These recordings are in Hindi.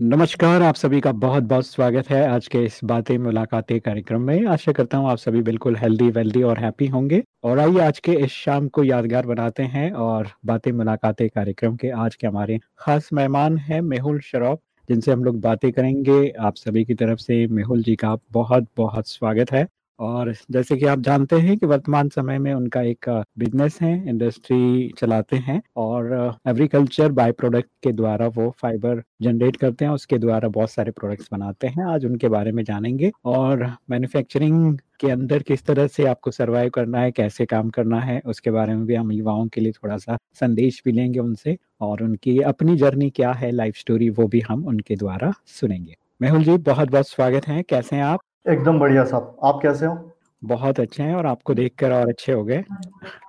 नमस्कार, आप सभी का बहुत-बहुत स्वागत है आज के इस बातें मुलाकातें कार्यक्रम में। आशा करता हूँ आप सभी बिल्कुल हेल्दी, वेल्दी और हैप्पी होंगे और आइए आज के इस शाम को यादगार बनाते हैं और बातें मुलाकातें कार्यक्रम के आज के हमारे खास मेहमान हैं मेहुल शरॉफ, जिनसे हम लोग बातें करेंगे। आप सभी की तरफ़ से मेहुल जी का बहुत-बहुत स्वागत है। और जैसे कि आप जानते हैं कि वर्तमान समय में उनका एक बिज़नेस है, इंडस्ट्री चलाते हैं और एग्रीकल्चर बाय प्रोडक्ट के द्वारा वो फाइबर जनरेट करते हैं, उसके द्वारा बहुत सारे प्रोडक्ट्स बनाते हैं। आज उनके बारे में जानेंगे और मैन्युफैक्चरिंग के अंदर किस तरह से आपको सर्वाइव करना है, कैसे काम करना है, उसके बारे में भी हम युवाओं के लिए थोड़ा-सा संदेश भी लेंगे उनसे और उनकी अपनी जर्नी क्या है, लाइफ स्टोरी वो भी हम उनके द्वारा सुनेंगे। मेहुल जी बहुत-बहुत स्वागत है, कैसे हैं आप? एकदम बढ़िया साहब, आप कैसे हो? बहुत अच्छे हैं और आपको देखकर और अच्छे हो गए।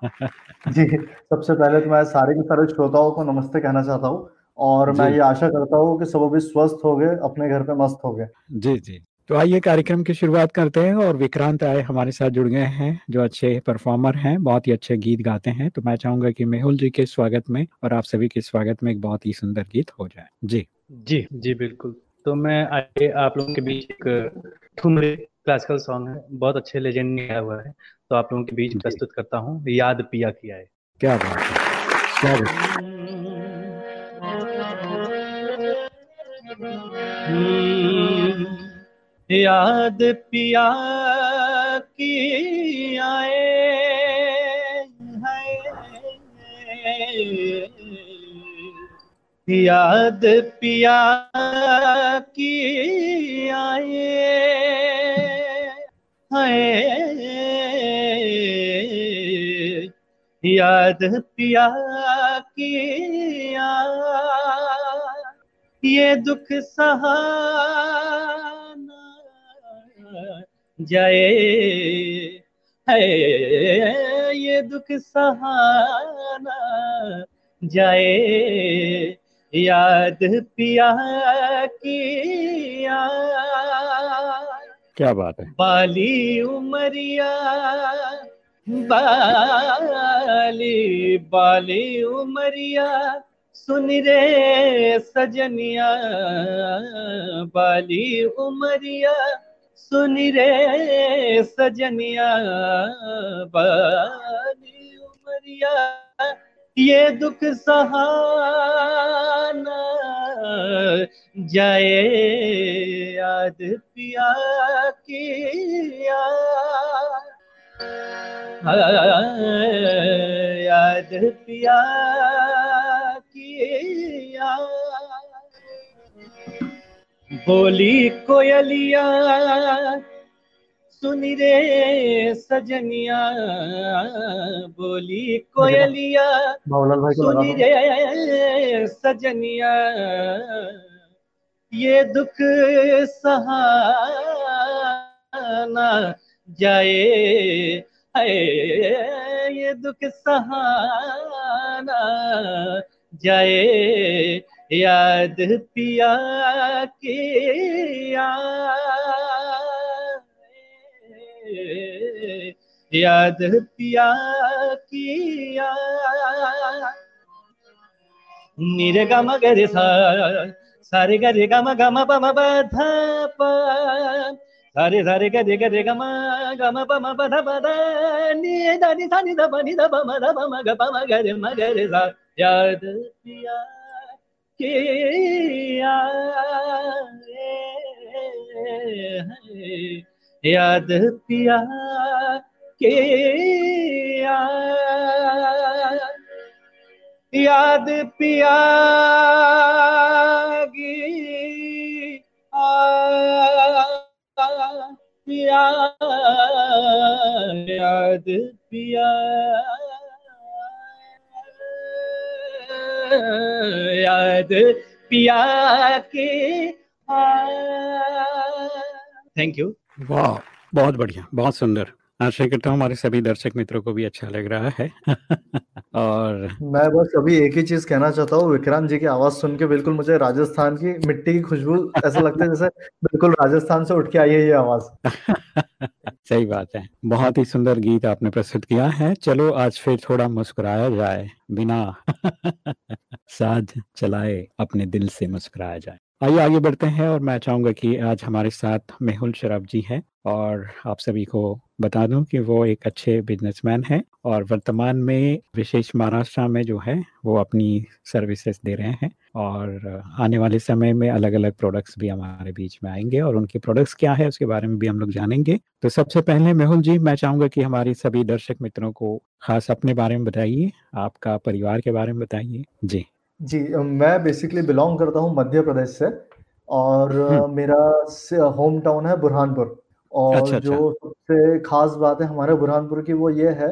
जी, सबसे पहले तो मैं सारे के सारे श्रोताओं को नमस्ते कहना चाहता हूँ और मैं ये आशा करता हूँ कि सब अभी स्वस्थ हो गए, अपने घर पे मस्त हो गए। जी, जी। तो आइए कार्यक्रम की शुरुआत करते हैं और विक्रांत राय हमारे साथ जुड़ गए हैं, जो अच्छे परफॉर्मर हैं, बहुत ही अच्छे गीत गाते हैं। तो मैं चाहूँगा कि मेहुल जी के स्वागत में और आप सभी के स्वागत में एक बहुत ही सुंदर गीत हो जाए। जी। जी, जी, बिल्कुल। तो मैं आइए आप लोगों के बीच एक ठुमरी क्लासिकल सॉन्ग है, बहुत अच्छे लेजेंड ने गाया हुआ है, तो आप लोगों के बीच प्रस्तुत करता हूँ, याद पिया किया आए। क्या बात है! क्या बात हम्म, याद पिया की आए याद पिया की आए। हाय। याद पिया की ये दुख सहाना जाए। है ये दुख सहाना जाए। याद पिया की आए क्या बात है! बाली उमरिया बाली बाली उमरिया सुन रे सजनिया बाली उमरिया सुन रे सजनिया बाली उमरिया ये दुख सहाना जाए याद पिया की याद पिया की बोली कोयलिया सुनी रे सजनिया बोली कोयलिया। सुनी रे सजनिया ये दुख सहाना जाए ये दुख सहाना जाए। याद पिया के आए याद पिया किया। निरे गम गरे सा, सारे गरे गम गम पम बध सारे सारे गरे गरे गम गम पम बध बध नि द नि सा, नि द प, नि द प म द प म ग प म ग म ग रे सा। याद पिया के आए याद पिया के याद पिया की पिया याद पिया याद पिया के थैंक यू वाह! बहुत बढ़िया, बहुत सुंदर। आशा करता हूँ हमारे सभी दर्शक मित्रों को भी अच्छा लग रहा है। और मैं बस अभी एक ही चीज़ कहना चाहता हूँ, विक्रांत जी की आवाज़ सुन के बिल्कुल मुझे राजस्थान की मिट्टी की खुशबू ऐसा लगता है जैसे बिल्कुल राजस्थान से उठ के आई है ये आवाज़। सही बात है। बहुत ही सुंदर गीत आपने प्रस्तुत किया है। चलो आज फिर थोड़ा मुस्कुराया जाए, बिना साथ चलाए अपने दिल से मुस्कुराया जाए। आइए आगे बढ़ते हैं और मैं चाहूँगा कि आज हमारे साथ मेहुल शराब जी हैं और आप सभी को बता दूँ कि वो एक अच्छे बिजनेसमैन हैं और वर्तमान में विशेष महाराष्ट्र में जो है, वो अपनी सर्विसेज़ दे रहे हैं और आने वाले समय में अलग अलग प्रोडक्ट्स भी हमारे बीच में आएँगे और उनके प्रोडक्ट्स क्या है उसके बारे में भी हम लोग जानेंगे। तो सबसे पहले मेहुल जी, मैं चाहूँगा कि हमारे सभी दर्शक मित्रों को खास अपने बारे में बताइए, आपका परिवार के बारे में बताइए। जी। जी मैं बेसिकली बिलोंग करता हूँ मध्य प्रदेश से और हम्म। मेरा होम टाउन है बुरहानपुर और अच्छा, अच्छा। जो सबसे खास बात है हमारे बुरहानपुर की वो ये है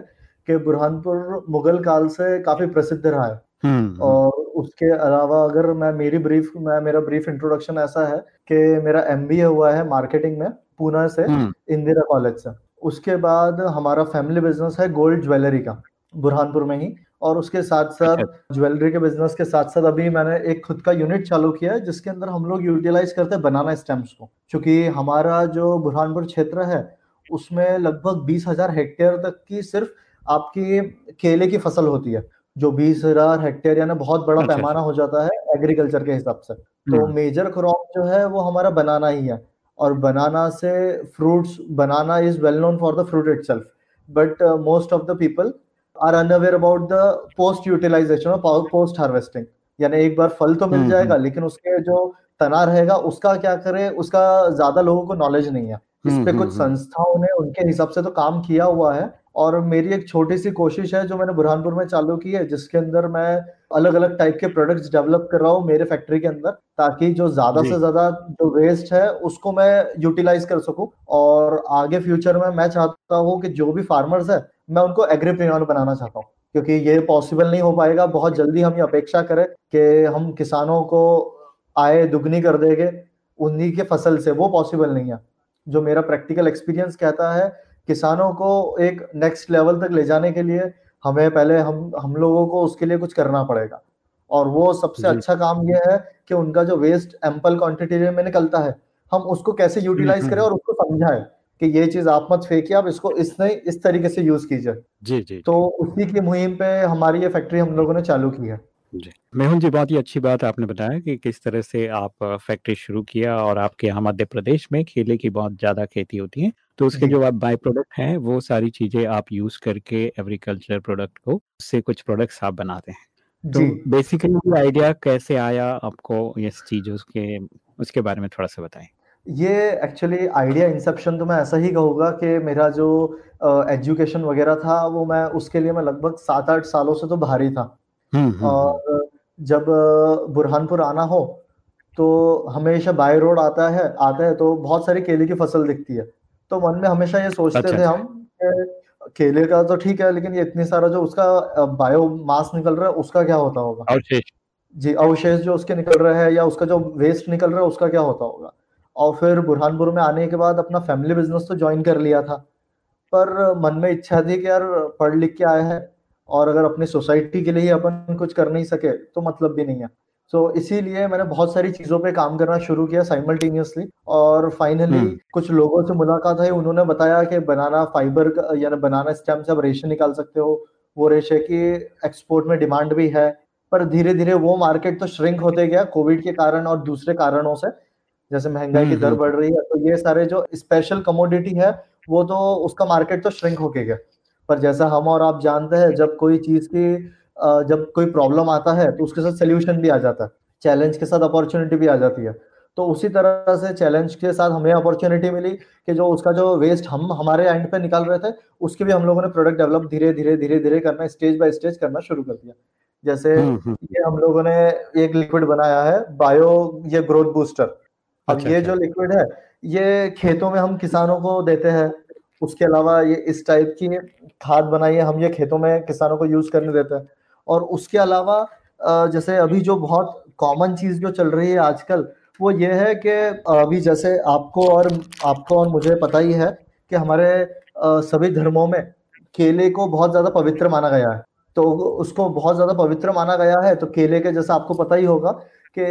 कि बुरहानपुर मुगल काल से काफ़ी प्रसिद्ध रहा है हम्म, हम्म। और उसके अलावा अगर मैं मेरी ब्रीफ मैं मेरा ब्रीफ इंट्रोडक्शन ऐसा है कि मेरा एमबीए हुआ है मार्केटिंग में पूना से इंदिरा कॉलेज से उसके बाद हमारा फैमिली बिज़नेस है गोल्ड ज्वेलरी का बुरहानपुर में ही और उसके साथ साथ। ज्वेलरी के बिज़नेस के साथ साथ अभी मैंने एक खुद का यूनिट चालू किया है जिसके अंदर हम लोग यूटिलाइज करते हैं बनाना स्टेम्स को क्योंकि हमारा जो बुरहानपुर क्षेत्र है उसमें लगभग बीस हज़ार हेक्टेयर तक की सिर्फ़ आपकी केले की फ़सल होती है जो बीस हज़ार हेक्टेयर यानी बहुत बड़ा अच्छा, पैमाना। हो जाता है एग्रीकल्चर के हिसाब से तो मेजर हम्म। क्रॉप जो है वो हमारा बनाना ही है और बनाना से fruits banana is well known for the fruit it but most of the people are unaware about the post utilisation और पोस्ट हार्वेस्टिंग यानी एक बार फल तो मिल हम्म, जाएगा हम्म। लेकिन उसके जो तना रहेगा उसका क्या करे? उसका ज़्यादा लोगों को नॉलेज नहीं है। इस पे कुछ संस्थाओं ने उनके हिसाब से तो काम किया हुआ है और मेरी एक छोटी सी कोशिश है जो मैंने बुरहानपुर में चालू की है जिसके अंदर मैं अलग अलग टाइप के प्रोडक्ट्स डेवलप कर रहा हूँ मेरे फैक्ट्री के अंदर ताकि जो ज़्यादा से ज़्यादा जो वेस्ट है उसको मैं यूटिलाइज कर सकूँ। और आगे फ्यूचर में मैं चाहता हूँ कि जो भी फार्मर्स है मैं उनको एग्रीप्रेन्योर बनाना चाहता हूँ क्योंकि ये पॉसिबल नहीं हो पाएगा। बहुत जल्दी हम ये अपेक्षा करें कि हम किसानों को आय दुगनी कर देंगे उन्हीं के फ़सल से। वो पॉसिबल नहीं है। जो मेरा प्रैक्टिकल एक्सपीरियंस कहता है किसानों को एक नेक्स्ट लेवल तक ले जाने के लिए हमें पहले हम हम लोगों को उसके लिए कुछ करना पड़ेगा। और वो सबसे अच्छा काम ये है कि उनका जो वेस्ट एम्पल क्वांटिटी में निकलता है हम उसको कैसे यूटिलाइज हम्म, करें हम्म। और उसको समझाएँ कि ये चीज़ आप मत फेंकिए आप इसको इसने इस तरीके से यूज़ कीजिए। जी जी तो उसी की मुहिम पे हमारी ये फैक्ट्री हम लोगों ने चालू की है। जी। मेहुल जी बहुत ही अच्छी बात आपने बताया कि किस तरह से आप फैक्ट्री शुरू किया और आपके यहाँ मध्य प्रदेश में केले की बहुत ज़्यादा खेती होती है। तो उसके जो आप बाय प्रोडक्ट हैं वो सारी चीज़ें आप यूज़ करके एग्रीकल्चर प्रोडक्ट को उससे कुछ प्रोडक्ट्स आप बनाते हैं। तो बेसिकली आइडिया कैसे आया आपको इस चीज़ों के उसके बारे में थोड़ा सा बताएँ। ये एक्चुअली आइडिया इंसेप्शन तो मैं ऐसा ही कहूँगा कि मेरा जो एजुकेशन वगैरह था वो मैं उसके लिए मैं लगभग सात आठ सालों से तो बाहर ही था। हम्म, हम्म, और हम्म। जब बुरहानपुर आना हो तो हमेशा बाय रोड आता है आता है तो बहुत सारी केले की फ़सल दिखती है। तो मन में हमेशा ये सोचते अच्छा, थे अच्छा। हम केले का तो ठीक है लेकिन ये इतनी सारा जो उसका बायो मास निकल रहा है उसका क्या होता होगा? जी अवशेष जो उसके निकल रहे हैं या उसका जो वेस्ट निकल रहा है उसका क्या होता होगा? और फिर बुरहानपुर में आने के बाद अपना फैमिली बिज़नेस तो ज्वाइन कर लिया था। पर मन में इच्छा थी कि यार पढ़ लिख के आए हैं और अगर अपनी सोसाइटी के लिए ही अपन कुछ कर नहीं सके तो मतलब भी नहीं है। सो so, इसीलिए मैंने बहुत सारी चीज़ों पे काम करना शुरू किया साइमल्टेनियसली और फाइनली हम्म। कुछ लोगों से मुलाकात है उन्होंने बताया कि बनाना फाइबर यानी बनाना स्टेम से आप रेशे निकाल सकते हो। वो रेशे की एक्सपोर्ट में डिमांड भी है पर धीरे धीरे वो मार्केट तो श्रिंक होते गया कोविड के कारण और दूसरे कारणों से। जैसे महँगाई की दर हम्म, बढ़ रही है तो ये सारे जो स्पेशल कमोडिटी है वो तो उसका मार्केट तो श्रिंक होके गया। पर जैसा हम और आप जानते हैं जब कोई चीज़ की जब कोई प्रॉब्लम आता है तो उसके साथ सोल्यूशन भी आ जाता है। चैलेंज के साथ अपॉर्चुनिटी भी आ जाती है। तो उसी तरह से चैलेंज के साथ हमें अपॉर्चुनिटी मिली कि जो उसका जो वेस्ट हम हमारे एंड पे निकाल रहे थे उसके भी हम लोगों ने प्रोडक्ट डेवलप धीरे धीरे धीरे धीरे करना स्टेज बाय स्टेज करना शुरू कर दिया। जैसे हम्म, हम्म। ये हम लोगों ने एक लिक्विड बनाया है बायो ये ग्रोथ बूस्टर अब अच्छा, ये अच्छा। जो लिक्विड है ये खेतों में हम किसानों को देते हैं। उसके अलावा ये इस टाइप की खाद बनाई है हम ये खेतों में किसानों को यूज़ करने देते हैं। और उसके अलावा जैसे अभी जो बहुत कॉमन चीज़ जो चल रही है आजकल वो ये है कि अभी जैसे आपको और आपको और मुझे पता ही है कि हमारे सभी धर्मों में केले को बहुत ज़्यादा पवित्र माना गया है तो उसको बहुत ज़्यादा पवित्र माना गया है तो केले के जैसा आपको पता ही होगा कि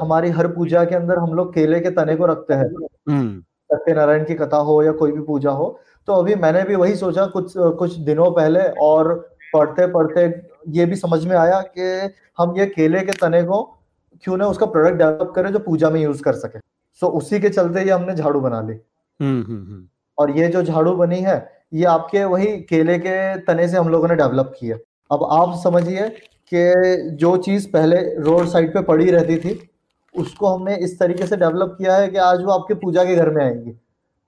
हमारी हर पूजा के अंदर हम लोग केले के तने को रखते हैं हम्म। सत्यनारायण की कथा हो या कोई भी पूजा हो तो अभी मैंने भी वही सोचा कुछ कुछ दिनों पहले और पढ़ते पढ़ते ये भी समझ में आया कि हम ये केले के तने को क्यों ना उसका प्रोडक्ट डेवलप करें जो पूजा में यूज़ कर सके। सो so, उसी के चलते ये हमने झाड़ू बना ली। हम्म, हम्म, हम्म। और ये जो झाड़ू बनी है ये आपके वही केले के तने से हम लोगों ने डेवलप की है। अब आप समझिए कि जो चीज़ पहले रोड साइड पे पड़ी रहती थी उसको हमने इस तरीके से डेवलप किया है कि आज वो आपके पूजा के घर में आएँगी।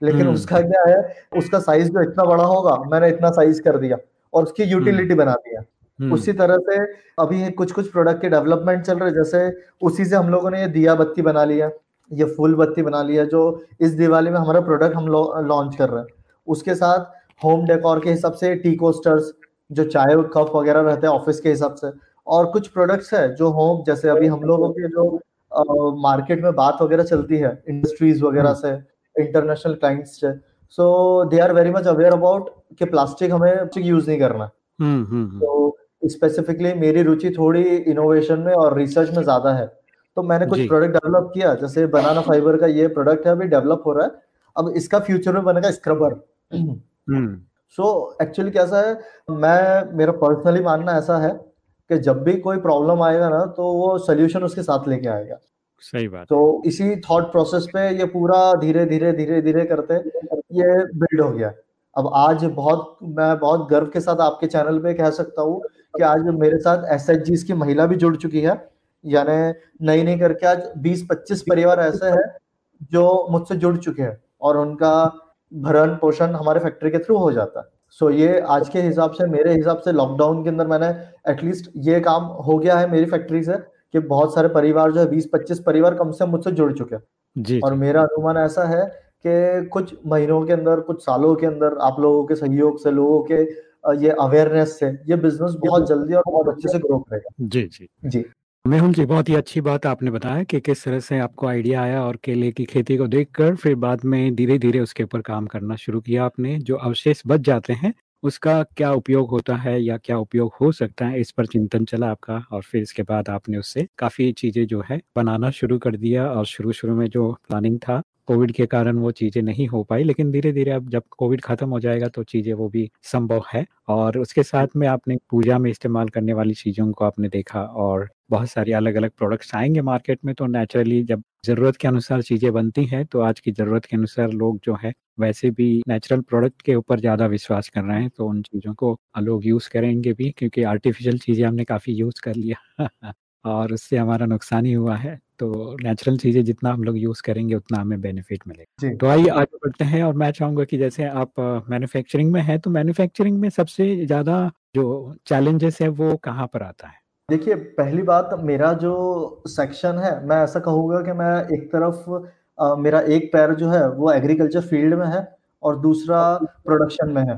लेकिन उसका क्या है उसका साइज़ जो इतना बड़ा होगा मैंने इतना साइज़ कर दिया और उसकी यूटिलिटी बना दिया। उसी तरह से अभी कुछ कुछ प्रोडक्ट के डेवलपमेंट चल रहे जैसे उसी से हम लोगों ने ये दिया बत्ती बना लिया ये फूल बत्ती बना लिया जो इस दिवाली में हमारा प्रोडक्ट हम लॉन्च कर रहे हैं। उसके साथ होम डेकोर के हिसाब से टी कोस्टर्स जो चाय कप वगैरह रहते हैं ऑफ़िस के हिसाब से और कुछ प्रोडक्ट्स है जो होम जैसे अभी हम लोगों के जो मार्केट में बात वगैरह चलती है इंडस्ट्रीज़ वगैरह हम्म। से इंटरनेशनल क्लाइंट्स से so they are very much aware about कि प्लास्टिक हमें यूज़ नहीं करना। हम्म, हम्म, तो स्पेसिफिकली मेरी रुचि थोड़ी इनोवेशन में और रिसर्च में ज़्यादा है। तो मैंने कुछ प्रोडक्ट डेवलप किया जैसे बनाना फाइबर का ये प्रोडक्ट है अभी डेवलप हो रहा है। अब इसका फ्यूचर में बनेगा स्क्रबर सो एक्चुअली कैसा है मैं मेरा पर्सनली मानना ऐसा है कि जब भी कोई प्रॉब्लम आएगा ना तो वो सोल्यूशन उसके साथ लेके आएगा। सही बात तो इसी थॉट प्रोसेस पे ये पूरा धीरे धीरे धीरे धीरे करते ये बिल्ड हो गया। अब आज बहुत मैं बहुत गर्व के साथ आपके चैनल पे कह सकता हूँ कि आज मेरे साथ एस एच की महिला भी जुड़ चुकी है। यानी नई नई करके आज 20-25 परिवार ऐसे हैं जो मुझसे जुड़ चुके हैं और उनका भरण पोषण हमारे फैक्ट्री के थ्रू हो जाता है। सो so, ये आज के हिसाब से मेरे हिसाब से लॉकडाउन के अंदर मैंने एटलीस्ट ये काम हो गया है मेरी फैक्ट्री से कि बहुत सारे परिवार जो है बीस पच्चीस परिवार कम से मुझसे जुड़ चुके हैं। जी, और मेरा अनुमान ऐसा है कि कुछ महीनों के अंदर कुछ सालों के अंदर आप लोगों के सहयोग से लोगों के ये अवेयरनेस से ये बिज़नेस बहुत जल्दी और बहुत अच्छे से ग्रो करेगा। जी जी। जी। मेहुल जी बहुत ही अच्छी बात आपने बताया कि किस तरह से आपको आइडिया आया और केले की खेती को देखकर फिर बाद में धीरे धीरे उसके ऊपर काम करना शुरू किया आपने जो अवशेष बच जाते हैं उसका क्या उपयोग होता है या क्या उपयोग हो सकता है इस पर चिंतन चला आपका और फिर इसके बाद आपने उससे काफ़ी चीज़ें जो है बनाना शुरू कर दिया और शुरू शुरू में जो प्लानिंग था कोविड के कारण वो चीज़ें नहीं हो पाई लेकिन धीरे धीरे अब जब कोविड खत्म हो जाएगा तो चीज़ें वो भी संभव है। और उसके साथ में आपने पूजा में इस्तेमाल करने वाली चीज़ों को आपने देखा और बहुत सारी अलग अलग प्रोडक्ट्स आएँगे मार्केट में तो नेचुरली जब ज़रूरत के अनुसार चीज़ें बनती हैं तो आज की ज़रूरत के अनुसार लोग जो है वैसे भी नेचुरल प्रोडक्ट के ऊपर ज़्यादा विश्वास कर रहे हैं तो उन चीज़ों को लोग यूज़ करेंगे भी क्योंकि आर्टिफिशियल चीज़ें हमने काफ़ी यूज़ कर लिया। और उससे हमारा नुकसान ही हुआ है। तो नेचुरल चीज़ें जितना हम लोग यूज़ करेंगे उतना हमें बेनिफिट मिलेगा। तो आइए आगे बढ़ते हैं और मैं चाहूँगा कि जैसे आप मैन्युफैक्चरिंग में है तो मैन्युफैक्चरिंग में सबसे ज़्यादा जो चैलेंजेस है वो कहाँ पर आता है? देखिए पहली बात मेरा जो सेक्शन है मैं ऐसा कहूँगा कि मैं एक तरफ़ आ, मेरा एक पैर जो है वो एग्रीकल्चर फ़ील्ड में है और दूसरा प्रोडक्शन में है।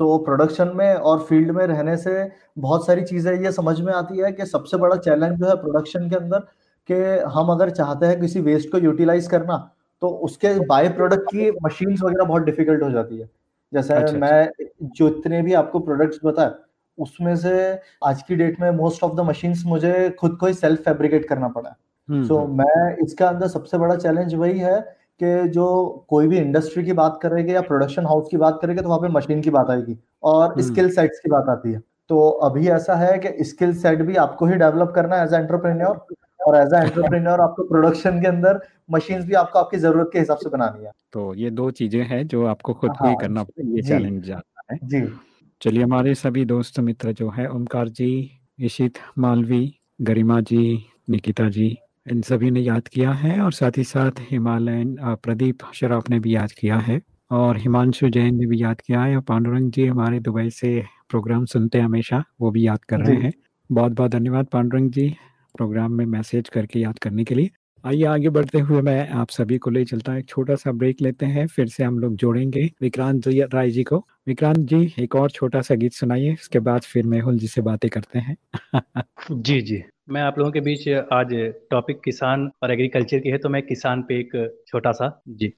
सो so, प्रोडक्शन में और फ़ील्ड में रहने से बहुत सारी चीज़ें ये समझ में आती है कि सबसे बड़ा चैलेंज जो है प्रोडक्शन के अंदर कि हम अगर चाहते हैं किसी वेस्ट को यूटिलाइज करना तो उसके बाय प्रोडक्ट की मशीन्स वगैरह बहुत डिफ़िकल्ट हो जाती है जैसे अच्छा, अच्छा। मैं जो इतने भी आपको प्रोडक्ट्स बताए उसमें से आज की डेट में मोस्ट ऑफ़ द मशीन्स मुझे खुद को ही सेल्फ फैब्रिकेट करना पड़ा सो हम्म, so, हम्म। मैं इसका अंदर सबसे बड़ा चैलेंज वही है कि जो कोई भी इंडस्ट्री की बात करेंगे या प्रोडक्शन हाउस की बात करेंगे तो वहाँ पे मशीन की बात आएगी और स्किल हम्म। सेट्स की बात आती है तो अभी ऐसा है कि स्किल सेट भी आपको ही डेवलप करना है एज एंटरप्रेन्योर और एज एंटरप्रेन्योर आपको प्रोडक्शन के अंदर मशीन्स भी आपको आपकी ज़रूरत के हिसाब से बनानी है। तो ये दो चीज़ें हैं जो आपको खुद हाँ, ही करना ये चैलेंज आता है। जी। चलिए हमारे सभी दोस्त मित्र जो है ओमकार जी इशित मालवी गरिमा जी निकिता जी इन सभी ने याद किया है और साथ ही साथ हिमालयन प्रदीप शराफ ने भी याद किया है और हिमांशु जैन ने भी याद किया है और पांडुरंग जी हमारे दुबई से प्रोग्राम सुनते हैं हमेशा वो भी याद कर रहे हैं। बहुत बहुत धन्यवाद पांडुरंग जी। प्रोग्राम में मैसेज करके याद करने के लिए। आइए आगे बढ़ते हुए मैं आप सभी को ले चलता हूँ, एक छोटा सा ब्रेक लेते हैं, फिर से हम लोग जोड़ेंगे विक्रांत राय जी को। विक्रांत जी, एक और छोटा सा गीत सुनाइए इसके बाद फिर मेहुल जी से बातें करते हैं। जी जी। मैं आप लोगों के बीच आज टॉपिक किसान और एग्रीकल्चर की है तो मैं किसान पे एक छोटा सा, जी।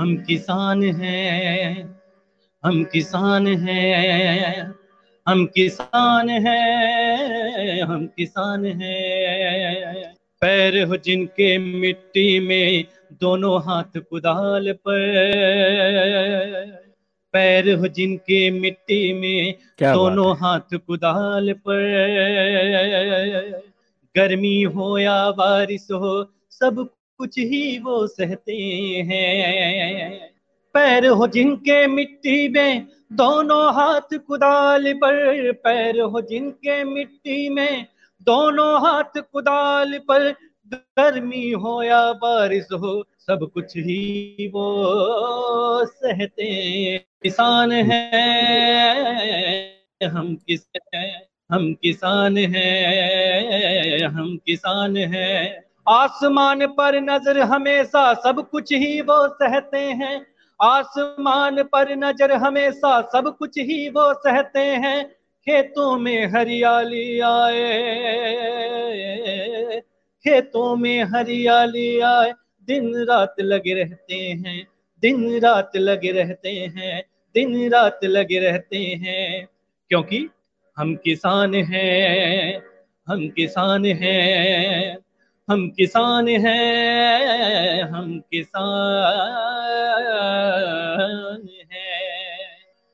हम किसान हैं हम किसान हैं हम किसान हैं हम किसान हैं। पैर हो जिनके मिट्टी में दोनों हाथ कुदाल पर। पैर हो जिनके मिट्टी में दोनों हाथ कुदाल पर। गर्मी हो या बारिश हो सब कुछ ही वो सहते हैं। पैर हो जिनके मिट्टी में, दोनों हाथ कुदाल पर। पैर हो जिनके मिट्टी में, दोनों हाथ कुदाल पर। गर्मी हो या बारिश हो, सब कुछ ही वो सहते किसान हैं। हम किस हम किसान हैं, हम किसान हैं। आसमान पर नज़र हमेशा सब कुछ ही वो सहते हैं। आसमान पर नज़र हमेशा सब कुछ ही वो सहते हैं। खेतों में हरियाली आए, खेतों में हरियाली आए। दिन रात लगे रहते हैं, दिन रात लगे रहते हैं, दिन रात लगे रहते हैं। क्योंकि हम किसान हैं, हम किसान हैं। हम किसान हैं, हम किसान हैं।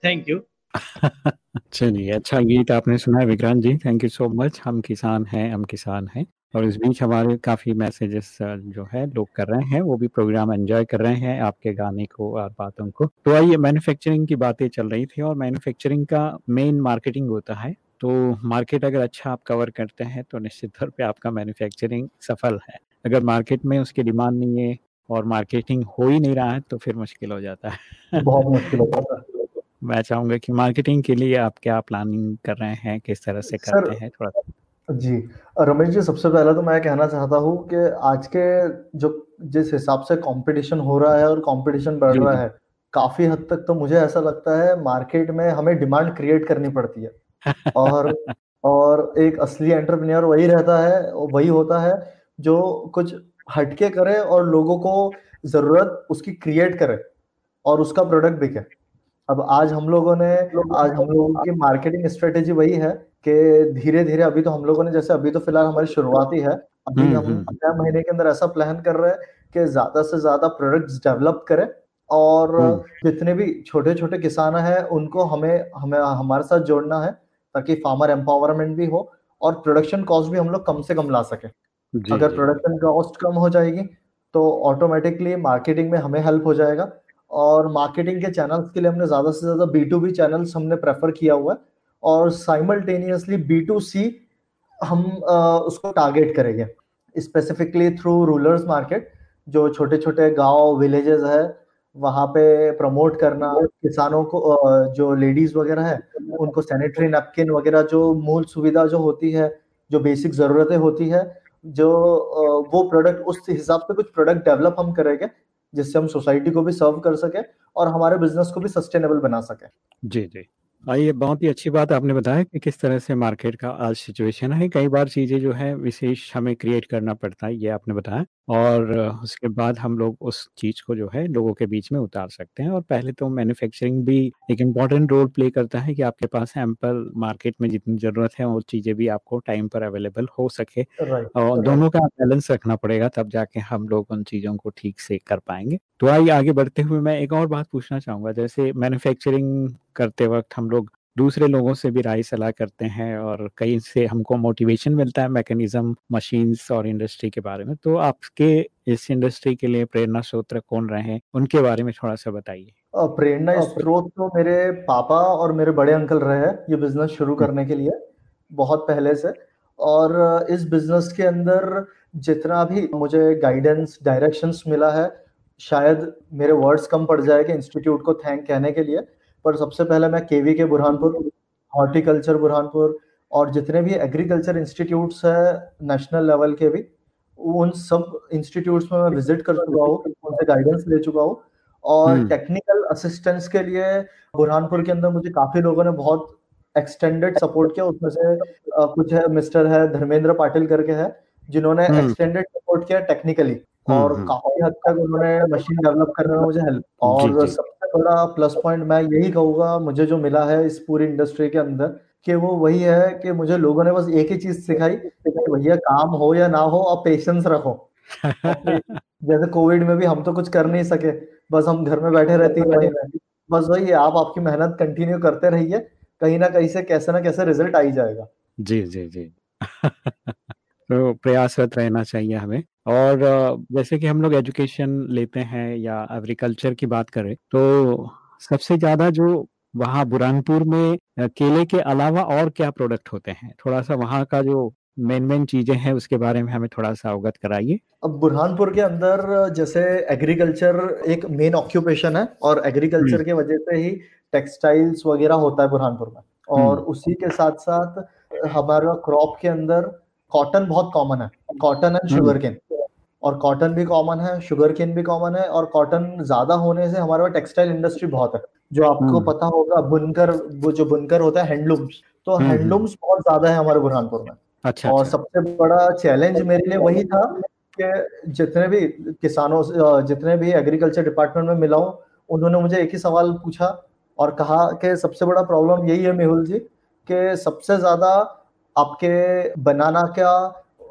थैंक यू चलिए अच्छा गीत आपने सुना है Vikrant ji thank you so much हम किसान हैं, हम किसान हैं। और इस बीच हमारे काफ़ी मैसेजेस जो है, लोग कर रहे हैं, वो भी प्रोग्राम एंजॉय कर रहे हैं आपके गाने को और बातों को। तो आइए मैन्युफैक्चरिंग की बातें चल रही थी और मैन्युफैक्चरिंग का मेन मार्केटिंग होता है। तो मार्केट अगर अच्छा आप कवर करते हैं तो निश्चित तौर पे आपका मैन्युफैक्चरिंग सफल है। अगर मार्केट में उसकी डिमांड नहीं है और मार्केटिंग हो ही नहीं रहा है तो फिर मुश्किल हो जाता है। बहुत मुश्किल हो जाता है। मैं चाहूँगा कि मार्केटिंग के लिए आप क्या प्लानिंग कर रहे हैं किस तरह से करते हैं थोड़ा जी रमेश जी सबसे पहले तो मैं कहना चाहता हूँ कि आज के जो जिस हिसाब से कंपटीशन हो रहा है और कंपटीशन बढ़ रहा है काफ़ी हद तक तो मुझे ऐसा लगता है मार्केट में हमें डिमांड क्रिएट करनी पड़ती है। और और एक असली एंटरप्रेन्योर वही रहता है वही होता है जो कुछ हटके करे और लोगों को ज़रूरत उसकी क्रिएट करे और उसका प्रोडक्ट बिके अब आज हम लोगों ने आज हम लोगों की मार्केटिंग स्ट्रेटेजी वही है कि धीरे धीरे अभी तो हम लोगों ने जैसे अभी तो फ़िलहाल हमारी शुरुआत ही है अभी हम्म, हम हम्म। छह महीने के अंदर ऐसा प्लान कर रहे हैं कि ज़्यादा से ज़्यादा प्रोडक्ट्स डेवलप करें और हम्म। जितने भी छोटे छोटे किसान हैं उनको हमें हमें हमारे साथ जोड़ना है ताकि फार्मर एम्पावरमेंट भी हो और प्रोडक्शन कॉस्ट भी हम लोग कम से कम ला सके। अगर प्रोडक्शन कॉस्ट कम हो जाएगी तो ऑटोमेटिकली मार्केटिंग में हमें हेल्प हो जाएगा और मार्केटिंग के चैनल्स के लिए हमने ज़्यादा से ज़्यादा बी टू बी चैनल्स हमने प्रेफर किया हुआ है और साइमल्टेनियसली बी टू सी हम आ, उसको टारगेट करेंगे। स्पेसिफिकली थ्रू रूलर्स मार्केट जो छोटे छोटे गाँव विलेजेस है वहाँ पे प्रमोट करना, किसानों को जो लेडीज़ वगैरह है, उनको सैनिटरी नैपकिन वगैरह जो मूल सुविधा जो होती है, जो बेसिक जरूरतें होती है, जो वो प्रोडक्ट उस हिसाब से कुछ प्रोडक्ट डेवलप हम करेंगे, जिससे हम सोसाइटी को भी सर्व कर सके और हमारे बिज़नेस को भी सस्टेनेबल बना सके। जी जी। ये बहुत ही अच्छी बात आपने बताया कि किस तरह से मार्केट का आज सिचुएशन है। कई बार चीज़ें जो है, विशेष हमें क्रिएट करना पड़ता है, ये आपने बताया। और उसके बाद हम लोग उस चीज़ को जो है लोगों के बीच में उतार सकते हैं और पहले तो मैन्युफैक्चरिंग भी एक इंपॉर्टेंट रोल प्ले करता है कि आपके पास एम्पल मार्केट में जितनी ज़रूरत है वो चीज़ें भी आपको टाइम पर अवेलेबल हो सके और दोनों का बैलेंस रखना पड़ेगा तब जाके हम लोग उन चीज़ों को ठीक से कर पाएँगे। तो आइए आगे बढ़ते हुए मैं एक और बात पूछना चाहूँगा जैसे मैन्युफैक्चरिंग करते वक्त हम लोग दूसरे लोगों से भी राय सलाह करते हैं और कहीं से हमको मोटिवेशन मिलता है मैकेनिज्म मशीन्स और इंडस्ट्री के बारे में तो आपके इस इंडस्ट्री के लिए प्रेरणा स्रोत कौन रहे? हैं उनके बारे में थोड़ा सा बताइए। प्रेरणा स्रोत तो मेरे पापा और मेरे बड़े अंकल रहे हैं ये बिज़नेस शुरू हम्म। करने के लिए बहुत पहले से। और इस बिज़नेस के अंदर जितना भी मुझे गाइडेंस डायरेक्शंस मिला है शायद मेरे वर्ड्स कम पड़ जाएगा इंस्टीट्यूट को थैंक कहने के लिए पर सबसे पहले मैं केवी के बुरहानपुर हॉर्टिकल्चर बुरहानपुर और जितने भी एग्रीकल्चर इंस्टीट्यूट्स है नेशनल लेवल के भी उन सब इंस्टीट्यूट्स में मैं विज़िट कर चुका हूँ उनसे गाइडेंस ले चुका हूँ और टेक्निकल हम्म। असिस्टेंस के लिए बुरहानपुर के अंदर मुझे काफ़ी लोगों ने बहुत एक्सटेंडेड सपोर्ट किया उसमें से कुछ है मिस्टर है धर्मेंद्र पाटिल करके है जिन्होंने एक्सटेंडेड हम्म। सपोर्ट किया टेक्निकली और काफ़ी हद तक उन्होंने मशीन डेवलप करने में मुझे हेल्प और सब बड़ा प्लस पॉइंट मैं यही कहूँगा मुझे जो मिला है इस पूरी इंडस्ट्री के अंदर कि वो वही है कि मुझे लोगों ने बस एक ही चीज़ सिखाई कि भैया काम हो या ना हो आप पेशेंस रखो। जैसे कोविड में भी हम तो कुछ कर नहीं सके बस हम घर में बैठे रहते हैं बस वही है आप आपकी मेहनत कंटिन्यू करते रहिए कहीं ना कहीं से कैसे ना कैसे रिज़ल्ट आ ही जाएगा। जी जी जी। तो प्रयासरत रहना चाहिए हमें। और जैसे कि हम लोग एजुकेशन लेते हैं या एग्रीकल्चर की बात करें तो सबसे ज़्यादा जो वहाँ बुरहानपुर में केले के अलावा और क्या प्रोडक्ट होते हैं? थोड़ा सा वहाँ का जो मेन मेन चीज़ें हैं उसके बारे में हमें थोड़ा सा अवगत कराइए। अब बुरहानपुर के अंदर जैसे एग्रीकल्चर एक मेन ऑक्यूपेशन है और एग्रीकल्चर। के वजह से ही टेक्सटाइल्स वगैरह होता है बुरहानपुर में। और। उसी के साथ साथ हमारा क्रॉप के अंदर कॉटन बहुत कॉमन है कॉटन एंड शुगर केन और कॉटन भी कॉमन है शुगर केन भी कॉमन है और कॉटन ज़्यादा होने से हमारे पास टेक्सटाइल इंडस्ट्री बहुत है जो आपको हम्म। पता होगा बुनकर वो जो बुनकर होता है हैंडलूम्स तो हैंडलूम्स बहुत ज़्यादा है हमारे बुरहानपुर में अच्छा, और अच्छा। सबसे बड़ा चैलेंज मेरे लिए वही था कि जितने भी किसानों जितने भी एग्रीकल्चर डिपार्टमेंट में मिला हूँ उन्होंने मुझे एक ही सवाल पूछा और कहा कि सबसे बड़ा प्रॉब्लम यही है मेहुल जी कि सबसे ज़्यादा आपके बनाना का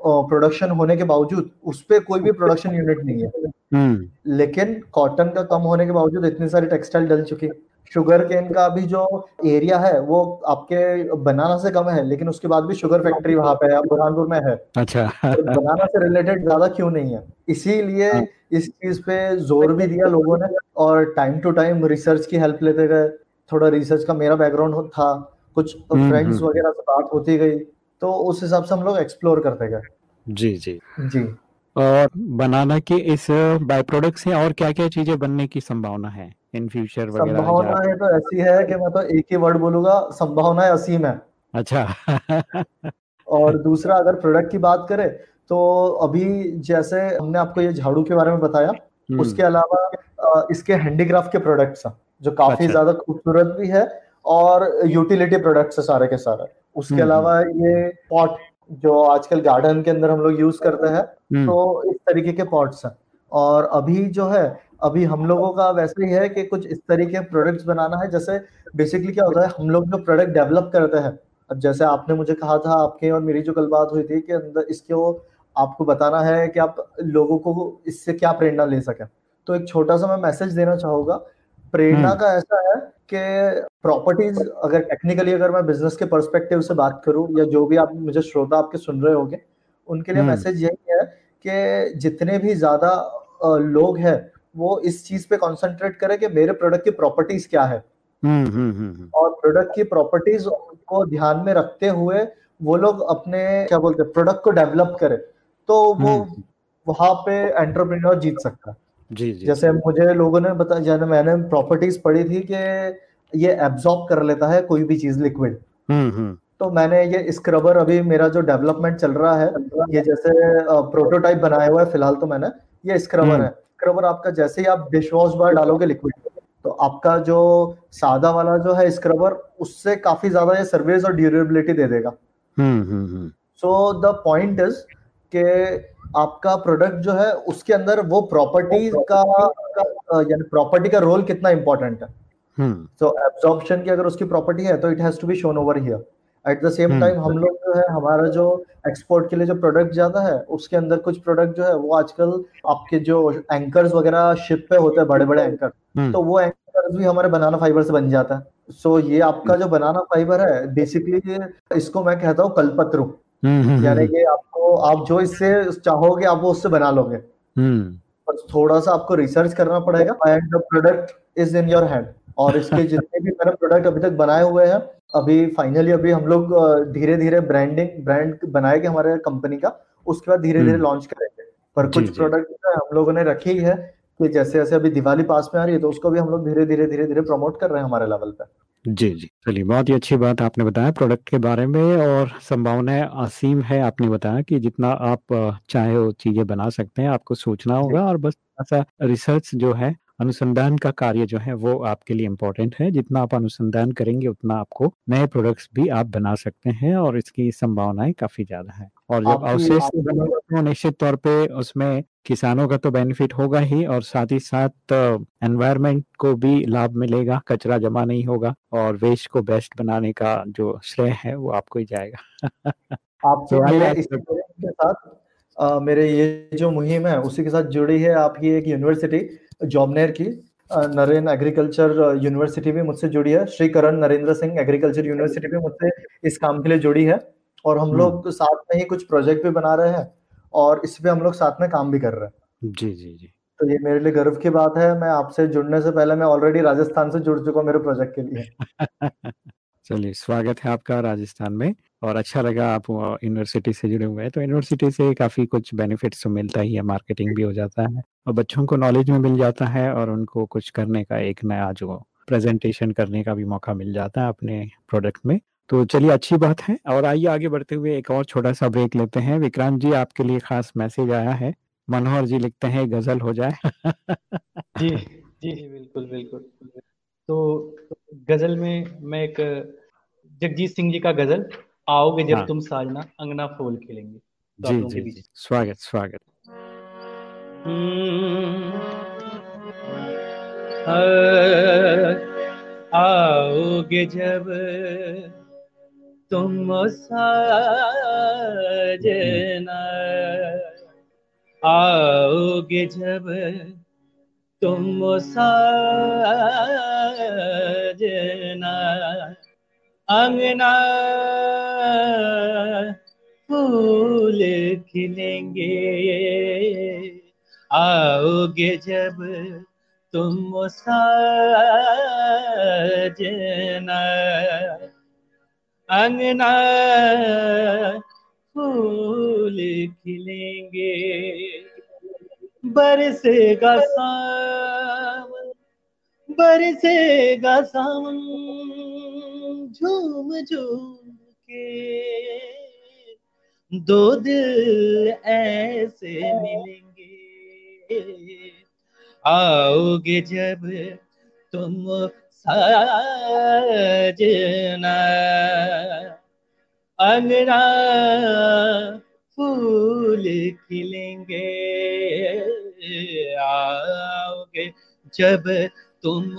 प्रोडक्शन होने के बावजूद उस पर कोई भी प्रोडक्शन यूनिट नहीं है। हम्म। लेकिन कॉटन का कम होने के बावजूद इतनी सारी टेक्सटाइल डल चुकी शुगर केन का भी जो एरिया है वो आपके बनाना से कम है लेकिन उसके बाद भी शुगर फैक्ट्री वहाँ पे है बुरहानपुर में है। अच्छा। तो बनाना से रिलेटेड ज़्यादा क्यों नहीं है? इसीलिए हाँ। इस चीज़ पे ज़ोर भी दिया लोगों ने और टाइम टू टाइम रिसर्च की हेल्प लेते गए। थोड़ा रिसर्च का मेरा बैकग्राउंड था। कुछ फ्रेंड्स हम्म, हम्म। वगैरह से बात होती गई। तो उस हिसाब से हम लोग एक्सप्लोर करते गए। जी जी। जी। और बनाना के इस बाय प्रोडक्ट से और क्या क्या चीज़ें बनने की संभावना है? इन फ्यूचर वगैरह संभावना है तो ऐसी है कि मैं तो एक ही वर्ड बोलूँगा संभावना है असीम है। अच्छा। और दूसरा अगर प्रोडक्ट की बात करें तो अभी जैसे हमने आपको ये झाड़ू के बारे में बताया हम्म। उसके अलावा इसके हैंडीक्राफ्ट के प्रोडक्ट्स हैं जो काफ़ी अच्छा। ज़्यादा खूबसूरत भी है और यूटिलिटी प्रोडक्ट्स है सारे के सारे। उसके हम्म, अलावा हम्म। ये पॉट जो आजकल गार्डन के अंदर हम लोग यूज़ करते हैं तो इस तरीके के पॉट्स हैं। और अभी जो है अभी हम लोगों का वैसे ही है कि कुछ इस तरीके प्रोडक्ट्स बनाना है। जैसे बेसिकली क्या होता है हम लोग जो प्रोडक्ट डेवलप करते हैं अब जैसे आपने मुझे कहा था आपके और मेरी जो कल बात हुई थी कि अंदर इसको आपको बताना है कि आप लोगों को इससे क्या प्रेरणा ले सकें। तो एक छोटा सा मैं मैसेज देना चाहूँगा। प्रेरणा हम्म। का ऐसा है कि प्रॉपर्टीज़ अगर टेक्निकली अगर मैं बिज़नेस के परस्पेक्टिव से बात करूँ या जो भी आप मुझे श्रोता आपके सुन रहे होंगे उनके लिए मैसेज हम्म। यही है कि जितने भी ज़्यादा लोग हैं वो इस चीज़ पे कंसंट्रेट करे कि मेरे प्रोडक्ट की प्रॉपर्टीज़ क्या है। हम्म, हम्म, हम्म, और प्रोडक्ट की प्रॉपर्टीज़ को ध्यान में रखते हुए वो लोग अपने क्या बोलते हैं प्रोडक्ट को डेवलप करे तो वो वहाँ पे एंटरप्रेन्योर जीत सकता है। जी, जी, जैसे मुझे लोगों ने बताया जैसे मैंने प्रॉपर्टीज़ पढ़ी थी कि ये एब्जॉर्ब कर लेता है कोई भी चीज़ लिक्विड तो मैंने ये स्क्रबर अभी मेरा जो डेवलपमेंट चल रहा है ये जैसे प्रोटोटाइप बनाया हुआ है फ़िलहाल तो मैंने ये स्क्रबर है। स्क्रबर आपका जैसे ही आप डिश वॉश बार डालोगे लिक्विड तो आपका जो सादा वाला जो है स्क्रबर उससे काफ़ी ज़्यादा ये सर्विस और ड्यूरेबिलिटी दे देगा। सो द पॉइंट इज़ के आपका प्रोडक्ट जो है उसके अंदर वो प्रॉपर्टी का यानी प्रॉपर्टी का रोल कितना इंपॉर्टेंट है। सो एब्जॉर्प्शन की अगर उसकी प्रॉपर्टी है तो it has to be shown over here at the same time हम लोग जो है हमारा जो एक्सपोर्ट के लिए जो प्रोडक्ट ज़्यादा है उसके अंदर कुछ प्रोडक्ट जो है वो आजकल आपके जो एंकर्स वगैरह शिप पे होते हैं बड़े बड़े एंकर। तो वो एंकर्स भी हमारे बनाना फाइबर से बन जाता है। सो so, ये आपका जो बनाना फाइबर है बेसिकली इसको मैं कहता हूँ कलपत्रु। यानी कि आपको आप जो इससे चाहोगे आप वो उससे बना लोगे। पर थोड़ा सा आपको रिसर्च करना पड़ेगा। And the product is in your hand और इसके जितने भी मैंने प्रोडक्ट अभी तक बनाए हुए हैं अभी फाइनली अभी हम लोग धीरे धीरे ब्रांडिंग ब्रांड बनाएँगे हमारे कंपनी का। उसके बाद धीरे धीरे लॉन्च हम्म। करेंगे। पर कुछ प्रोडक्ट हम लोगों ने रखी ही है कि जैसे जैसे अभी दिवाली पास में आ रही है तो उसको भी हम लोग धीरे धीरे धीरे धीरे प्रमोट कर रहे हैं हमारे लेवल पे। जी जी। चलिए बहुत ही अच्छी बात आपने बताया प्रोडक्ट के बारे में और संभावनाएँ असीम है। आपने बताया कि जितना आप चाहे वो चीज़ें बना सकते हैं आपको सोचना होगा और बस ऐसा रिसर्च जो है अनुसंधान का कार्य जो है वो आपके लिए इम्पोर्टेंट है। जितना आप अनुसंधान करेंगे उतना आपको नए प्रोडक्ट्स भी आप बना सकते हैं और इसकी संभावनाएँ काफ़ी ज़्यादा है। और जब अवशेष निश्चित तौर पे उसमें किसानों का तो बेनिफिट होगा ही और साथ ही साथ एनवायरनमेंट को भी लाभ मिलेगा कचरा जमा नहीं होगा और वेस्ट को बेस्ट बनाने का जो श्रेय है वो आपको ही जाएगा आपके तो के साथ आ, मेरे ये जो मुहिम है उसी के साथ जुड़ी है आपकी एक यूनिवर्सिटी जॉबनेर की नरेन एग्रीकल्चर यूनिवर्सिटी भी मुझसे जुड़ी है श्री करण नरेंद्र सिंह एग्रीकल्चर यूनिवर्सिटी भी मुझसे इस काम के लिए जुड़ी है और हम हम्म। लोग साथ में ही कुछ प्रोजेक्ट भी बना रहे हैं और इस पे हम लोग साथ में काम भी कर रहे हैं। जी जी जी। तो ये मेरे लिए गर्व की बात है। मैं आपसे जुड़ने से पहले मैं ऑलरेडी राजस्थान से जुड़ चुका हूँ मेरे प्रोजेक्ट के लिए। चलिए स्वागत है आपका राजस्थान में और अच्छा लगा आप यूनिवर्सिटी से जुड़े हुए हैं। तो यूनिवर्सिटी से काफ़ी कुछ बेनिफिट्स तो मिलता ही है मार्केटिंग भी हो जाता है और बच्चों को नॉलेज में मिल जाता है और उनको कुछ करने का एक नया जो प्रेजेंटेशन करने का भी मौका मिल जाता है अपने प्रोडक्ट में। तो चलिए अच्छी बात है। और आइए आगे बढ़ते हुए एक और छोटा सा ब्रेक लेते हैं। विक्रांत जी आपके लिए खास मैसेज आया है। मनोहर जी लिखते हैं गज़ल हो जाए। जी जी बिल्कुल बिल्कुल। तो गज़ल में मैं एक जगजीत सिंह जी का गज़ल आओगे जब हाँ। तुम साजना अंगना फूल खेलेंगे जी जी, जी। स्वागत स्वागत। हम्म। आओगे जब तुम साजना। आओगे जब तुम साजना। अंगना फूल खिलेंगे। आओगे जब तुम साजना। अंगना फूल खिलेंगे। बरसेगा सावन बरसेगा सावन, झूम झूम के। दो दिल ऐसे मिलेंगे। आओगे जब तुम साजना। अंगना फूल खिलेंगे, आओगे जब तुम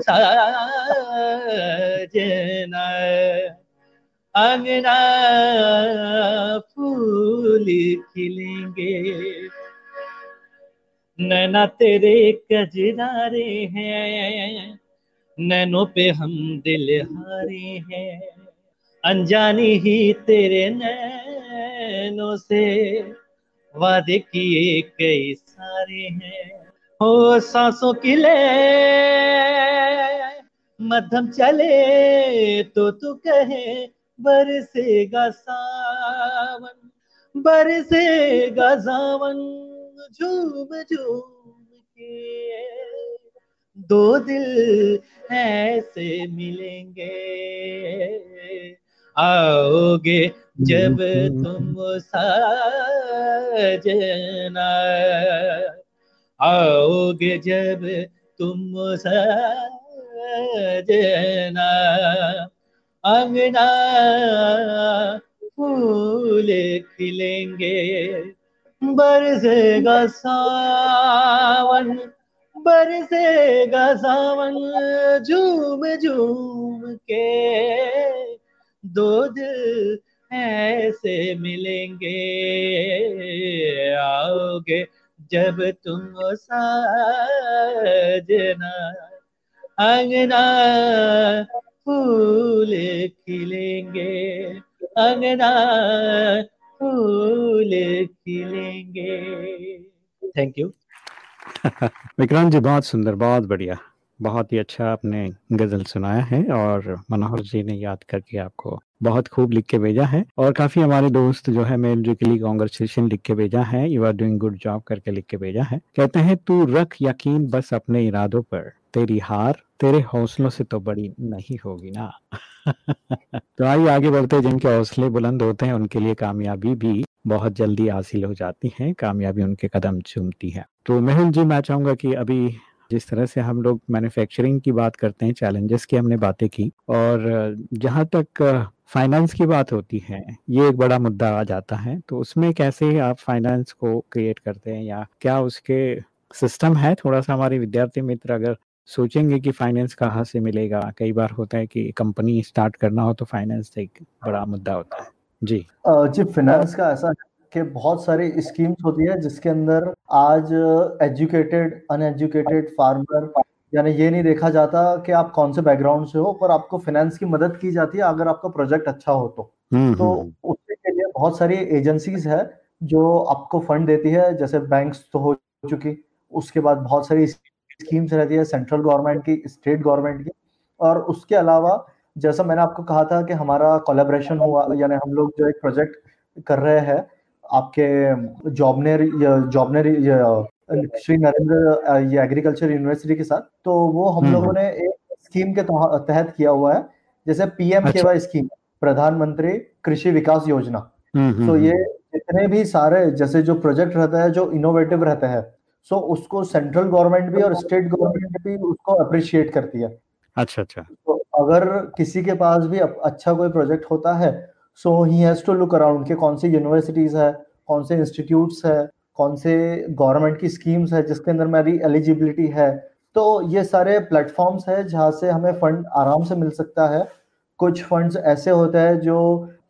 साजना। अंगना फूल खिलेंगे। नैना तेरे कजरारे हैं। नैनों पे हम दिल हारे हैं। अनजानी ही तेरे नैनों से वादे किए कई सारे हैं। हो सांसों की ले, मध्यम चले तो तू कहे, बरसेगा सावन बरसेगा सावन झूम झूम के। दो दिल ऐसे मिलेंगे। आओगे जब तुम साजना। आओगे जब तुम सजना। अंगना फूल खिलेंगे, बरसेगा सावन। बरसेगा सावन झूम झूम के। दो दिल ऐसे मिलेंगे, आओगे जब तुम साजना। अंगना फूल खिलेंगे, अंगना फूल खिलेंगे। थैंक यू विक्रांत जी, बहुत सुंदर, बहुत बढ़िया। बहुत ही अच्छा आपने गज़ल सुनाया है और मनोहर जी ने याद करके आपको बहुत खूब लिख के भेजा है और काफ़ी हमारे दोस्त जो है मेल के लिए कॉन्ग्रेचुलेशन लिख के भेजा है you are doing good job करके लिख के भेजा है। कहते हैं, तू रख यकीन बस अपने इरादों पर, तेरी हार तेरे हौसलों से तो बड़ी नहीं होगी ना। तो आइए आगे बढ़ते जिनके हौसले बुलंद होते हैं, उनके लिए कामयाबी भी बहुत जल्दी हासिल हो जाती है, कामयाबी उनके कदम चूमती है। तो मेहुल जी, मैं चाहूँगा कि अभी जिस तरह से हम लोग मैन्युफैक्चरिंग की बात करते हैं चैलेंजेस की हमने बातें की और जहाँ तक फाइनेंस की बात होती है, ये एक बड़ा मुद्दा आ जाता है। तो उसमें कैसे आप फाइनेंस को क्रिएट करते हैं या क्या उसके सिस्टम है? थोड़ा सा हमारे विद्यार्थी मित्र अगर सोचेंगे कि फाइनेंस कहाँ से मिलेगा, कई बार होता है कि कंपनी स्टार्ट करना हो तो फाइनेंस एक बड़ा मुद्दा होता है। जी जी फाइनेंस का ऐसा है कि बहुत सारी स्कीम्स होती है जिसके अंदर आज एजुकेटेड अनएजुकेटेड फार्मर यानी ये नहीं देखा जाता कि आप कौन से बैकग्राउंड से हो पर आपको फाइनेंस की मदद की जाती है अगर आपका प्रोजेक्ट अच्छा हो तो हम्म, तो हम्म, हम्म। उसके के लिए बहुत सारी एजेंसीज है जो आपको फंड देती है जैसे बैंक्स तो हो चुकी उसके बाद बहुत सारी स्कीम्स रहती है सेंट्रल गवर्नमेंट की स्टेट गवर्नमेंट की और उसके अलावा जैसा मैंने आपको कहा था कि हमारा कोलेब्रेशन हुआ यानी हम लोग जो एक प्रोजेक्ट कर रहे हैं आपके जॉबनेर जॉबनेर श्री नरेंद्र ये एग्रीकल्चर यूनिवर्सिटी के साथ तो वो हम हम्म, लोगों हम्म। ने एक स्कीम के तहत किया हुआ है जैसे पीएम अच्छा। केवाई स्कीम प्रधानमंत्री कृषि विकास योजना हम्म, तो ये जितने भी सारे जैसे जो प्रोजेक्ट रहता है जो इनोवेटिव रहता है सो उसको सेंट्रल गवर्नमेंट भी और स्टेट गवर्नमेंट भी उसको अप्रिशिएट करती है अच्छा अच्छा तो अगर किसी के पास भी अच्छा कोई प्रोजेक्ट होता है so he has to look around के कौन सी यूनिवर्सिटीज है कौन से इंस्टीट्यूट्स है कौन से गवर्नमेंट की स्कीम्स है जिसके अंदर मेरी एलिजिबिलिटी है। तो ये सारे प्लेटफॉर्म्स है जहाँ से हमें फंड आराम से मिल सकता है। कुछ फंड्स ऐसे होते हैं जो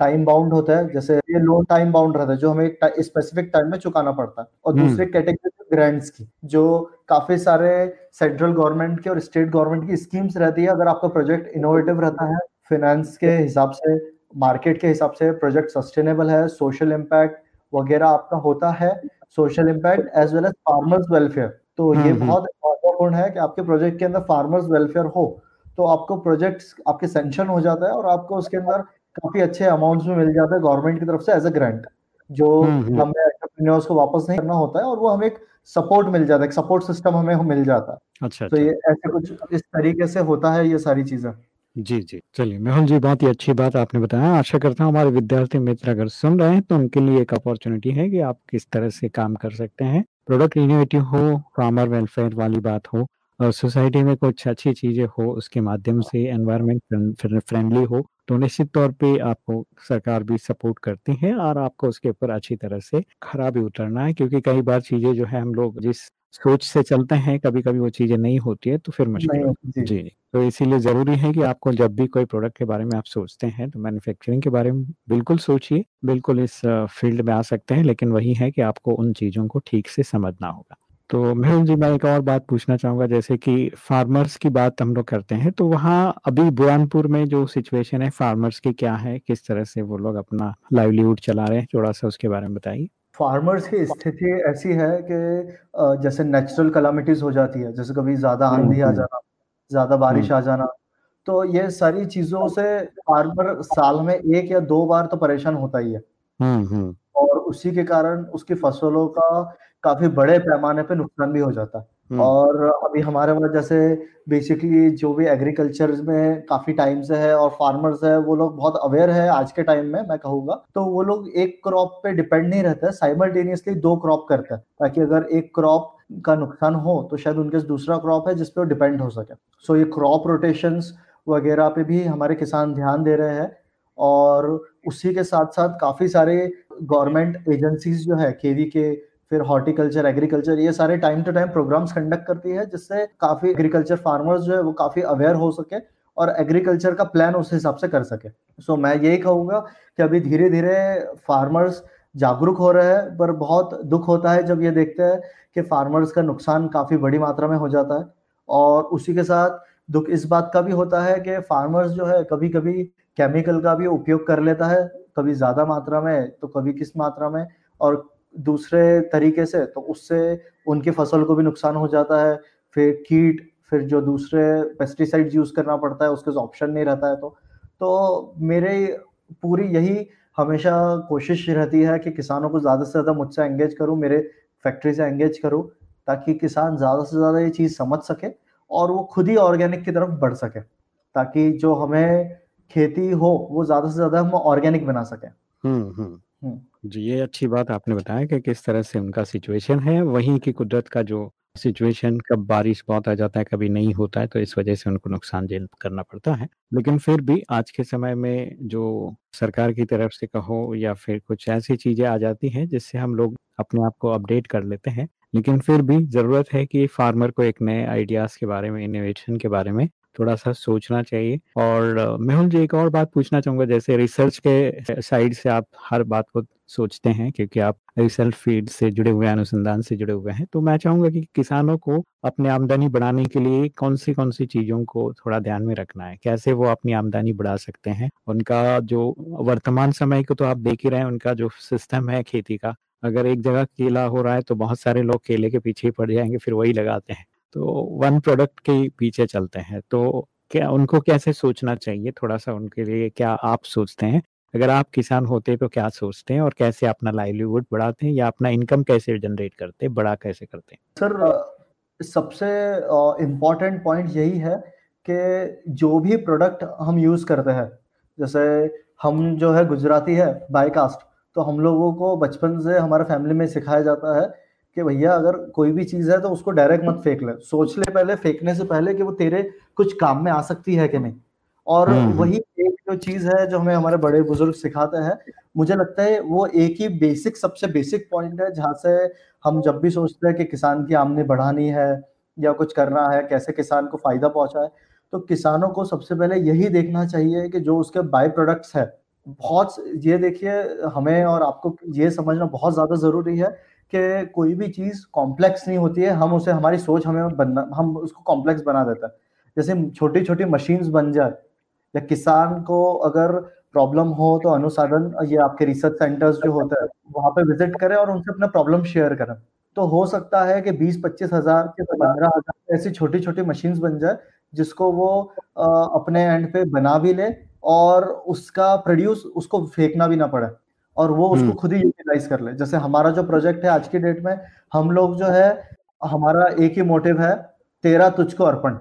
टाइम बाउंड होता है जैसे ये लोन टाइम बाउंड रहता है जो हमें स्पेसिफिक टाइम में चुकाना पड़ता है। और हम्म। दूसरे कैटेगरी ग्रांट्स की जो काफ़ी सारे सेंट्रल गवर्नमेंट के और स्टेट गवर्नमेंट की स्कीम्स रहती है। अगर आपका प्रोजेक्ट इनोवेटिव रहता है फाइनेंस के हिसाब से मार्केट के हिसाब से प्रोजेक्ट सस्टेनेबल है सोशल इम्पैक्ट वगैरह आपका होता है social impact as well as farmers welfare तो ये हम्म, हम्म। बहुत महत्वपूर्ण है कि आपके प्रोजेक्ट के अंदर फार्मर्स वेलफेयर हो तो आपको प्रोजेक्ट आपके सेंशन हो जाता है और आपको उसके अंदर काफ़ी अच्छे अमाउंट्स में मिल जाता है गवर्नमेंट की तरफ़ से एज अ ग्रांट जो हम्म, हमें एंटरप्रेन्योर्स को वापस नहीं करना होता है और वो हमें एक सपोर्ट मिल जाता है सपोर्ट सिस्टम हमें मिल जाता है। अच्छा तो अच्छा। ये ऐसे कुछ इस तरीके से होता है ये सारी चीज़ें। जी जी। चलिए मेहुल जी बहुत ही अच्छी बात आपने बताया। आशा करता हूँ हमारे विद्यार्थी मित्र अगर सुन रहे हैं तो उनके लिए एक अपॉर्चुनिटी है कि आप किस तरह से काम कर सकते हैं। प्रोडक्ट इनोवेटिव हो फार्मर वेलफेयर वाली बात हो और सोसाइटी में कुछ अच्छी चीज़ें हो उसके माध्यम से एनवायरमेंट फ्रेंडली हो तो निश्चित तौर पे आपको सरकार भी सपोर्ट करती है और आपको उसके ऊपर अच्छी तरह से खरा भी उतरना है क्योंकि कई बार चीज़ें जो है हम लोग जिस सोच से चलते हैं कभी कभी वो चीज़ें नहीं होती है तो फिर मुश्किल जी।, जी तो इसीलिए ज़रूरी है कि आपको जब भी कोई प्रोडक्ट के बारे में आप सोचते हैं तो मैन्युफैक्चरिंग के बारे में बिल्कुल सोचिए बिल्कुल इस फ़ील्ड में आ सकते हैं लेकिन वही है कि आपको उन चीज़ों को ठीक से समझना होगा तो मेहुल जी मैं एक और बात पूछना चाहूँगा जैसे कि फार्मर्स की बात हम लोग करते हैं तो वहाँ अभी बुरहानपुर में जो सिचुएशन है फार्मर्स की क्या है? किस तरह से वो लोग अपना लाइवलीहुड चला रहे हैं? थोड़ा सा उसके बारे में बताइए। फार्मर्स की स्थिति ऐसी है कि जैसे नेचुरल कलामिटीज हो जाती है जैसे कभी ज़्यादा हम्म, आंधी आ हम्म। जाना ज़्यादा बारिश हम्म। आ जाना तो ये सारी चीज़ों से फार्मर साल में एक या दो बार तो परेशान होता ही है। और उसी के कारण उसकी फ़सलों का काफ़ी बड़े पैमाने पे नुकसान भी हो जाता। है हम्म। और अभी हमारे पास जैसे बेसिकली जो भी एग्रीकल्चर में काफ़ी टाइम से है और फार्मर्स है वो लोग बहुत अवेयर है आज के टाइम में मैं कहूँगा। तो वो लोग एक क्रॉप पे डिपेंड नहीं रहते साइमल्टेनियसली दो क्रॉप करते हैं ताकि अगर एक क्रॉप का नुकसान हो तो शायद उनके दूसरा क्रॉप है जिसपे वो डिपेंड हो सके। सो so, ये क्रॉप रोटेशन वगैरह पे भी हमारे किसान ध्यान दे रहे हैं और उसी के साथ साथ काफ़ी सारे गवर्नमेंट एजेंसीज जो है केवी के फिर हॉर्टिकल्चर एग्रीकल्चर ये सारे time to time programs conduct करती है जिससे काफ़ी एग्रीकल्चर फार्मर्स जो है वो काफ़ी अवेयर हो सके और एग्रीकल्चर का प्लान उस हिसाब से कर सके। सो so, मैं यही कहूँगा कि अभी धीरे धीरे फार्मर्स जागरूक हो रहे हैं पर बहुत दुख होता है जब ये देखते हैं कि फार्मर्स का नुकसान काफ़ी बड़ी मात्रा में हो जाता है। और उसी के साथ दुख इस बात का भी होता है कि फार्मर्स जो है कभी कभी केमिकल का भी उपयोग कर लेता है कभी ज़्यादा मात्रा में तो कभी किस मात्रा में और दूसरे तरीके से तो उससे उनकी फ़सल को भी नुकसान हो जाता है। फिर कीट, फिर जो दूसरे पेस्टिसाइड्स यूज़ करना पड़ता है, उसके ऑप्शन नहीं रहता है तो। तो मेरे पूरी यही हमेशा कोशिश रहती है कि किसानों को ज़्यादा से ज़्यादा मुझसे एंगेज करूँ, मेरे फैक्ट्री से एंगेज करूँ, ताकि किसान ज़्यादा से ज़्यादा ये चीज़ समझ सके और वो खुद ही ऑर्गेनिक की तरफ़ बढ़ सके, ताकि जो हमें खेती हो, वो ज़्यादा से ज़्यादा हम ऑर्गेनिक बना सकें। हम्म हम्म। जी, ये अच्छी बात आपने बताया कि किस तरह से उनका सिचुएशन है, वहीं की कुदरत का जो सिचुएशन कब बारिश बहुत आ जाता है, कभी नहीं होता है, तो इस वजह से उनको नुकसान झेल करना पड़ता है। लेकिन फिर भी आज के समय में जो सरकार की तरफ़ से कहो या फिर कुछ ऐसी चीज़ें आ जाती हैं, जिससे हम लोग अपने आप को अपडेट कर लेते हैं। लेकिन फिर भी ज़रूरत है कि फार्मर को एक नए आइडियाज़ के बारे में, इनोवेशन के बारे में थोड़ा सा सोचना चाहिए। और मेहुल जी एक और बात पूछना चाहूँगा, जैसे रिसर्च के साइड से आप हर बात को सोचते हैं, क्योंकि आप रिसर्च फ़ील्ड से जुड़े हुए हैं, अनुसंधान से जुड़े हुए हैं तो मैं चाहूँगा कि किसानों को अपनी आमदनी बढ़ाने के लिए कौन सी कौन सी चीज़ों को थोड़ा ध्यान में रखना है? कैसे वो अपनी आमदनी बढ़ा सकते हैं? उनका जो वर्तमान समय को तो आप देख ही रहे हैं, उनका जो सिस्टम है खेती का। अगर एक जगह केला हो रहा है तो बहुत सारे लोग केले के पीछे पड़ जाएँगे, फिर वही लगाते हैं। तो वन प्रोडक्ट के पीछे चलते हैं। तो क्या उनको कैसे सोचना चाहिए? थोड़ा सा उनके लिए क्या आप सोचते हैं? अगर आप किसान होते तो क्या सोचते हैं? और कैसे अपना लाइवलीहुड बढ़ाते हैं? या अपना इनकम कैसे जनरेट करते हैं? बड़ा कैसे करते हैं? सर, सबसे इम्पोर्टेंट पॉइंट यही है कि जो भी प्रोडक्ट हम यूज़ करते हैं, जैसे हम जो है गुजराती है बाईकास्ट तो हम लोगों को बचपन से हमारे फैमिली में सिखाया जाता है कि भैया अगर कोई भी चीज़ है तो उसको डायरेक्ट मत फेंक ले सोच ले पहले फेंकने से पहले कि वो तेरे कुछ काम में आ सकती है कि नहीं और हम्म, हम्म। वही एक जो चीज़ है जो हमें हमारे बड़े बुज़ुर्ग सिखाते हैं मुझे लगता है वो एक ही बेसिक सबसे बेसिक पॉइंट है जहाँ से हम जब भी सोचते हैं कि किसान की आमदनी बढ़ानी है या कुछ करना है कैसे किसान को फ़ायदा पहुँचाए तो किसानों को सबसे पहले यही देखना चाहिए कि जो उसके बाई प्रोडक्ट्स है बहुत ये देखिए हमें और आपको ये समझना बहुत ज़्यादा ज़रूरी है कि कोई भी चीज़ कॉम्प्लेक्स नहीं होती है, हम उसे, हमारी सोच हमें बनना, हम उसको कॉम्प्लेक्स बना देता है। जैसे छोटी छोटी मशीन्स बन जाए, या किसान को अगर प्रॉब्लम हो तो अनुसाधन ये आपके रिसर्च सेंटर्स जो होते हैं, वहाँ पे विज़िट करें और उनसे अपना प्रॉब्लम शेयर करें। तो हो सकता है कि बीस पच्चीस हज़ार के पंद्रह हज़ार ऐसी छोटी छोटी मशीन्स बन जाए, जिसको वो अपने एंड पे बना भी ले और उसका प्रोड्यूस उसको फेंकना भी ना पड़े। और वो उसको हम्म। खुद ही यूटिलाइज कर ले। जैसे हमारा जो प्रोजेक्ट है आज की डेट में हम लोग जो है हमारा एक ही मोटिव है तेरा तुझको अर्पण।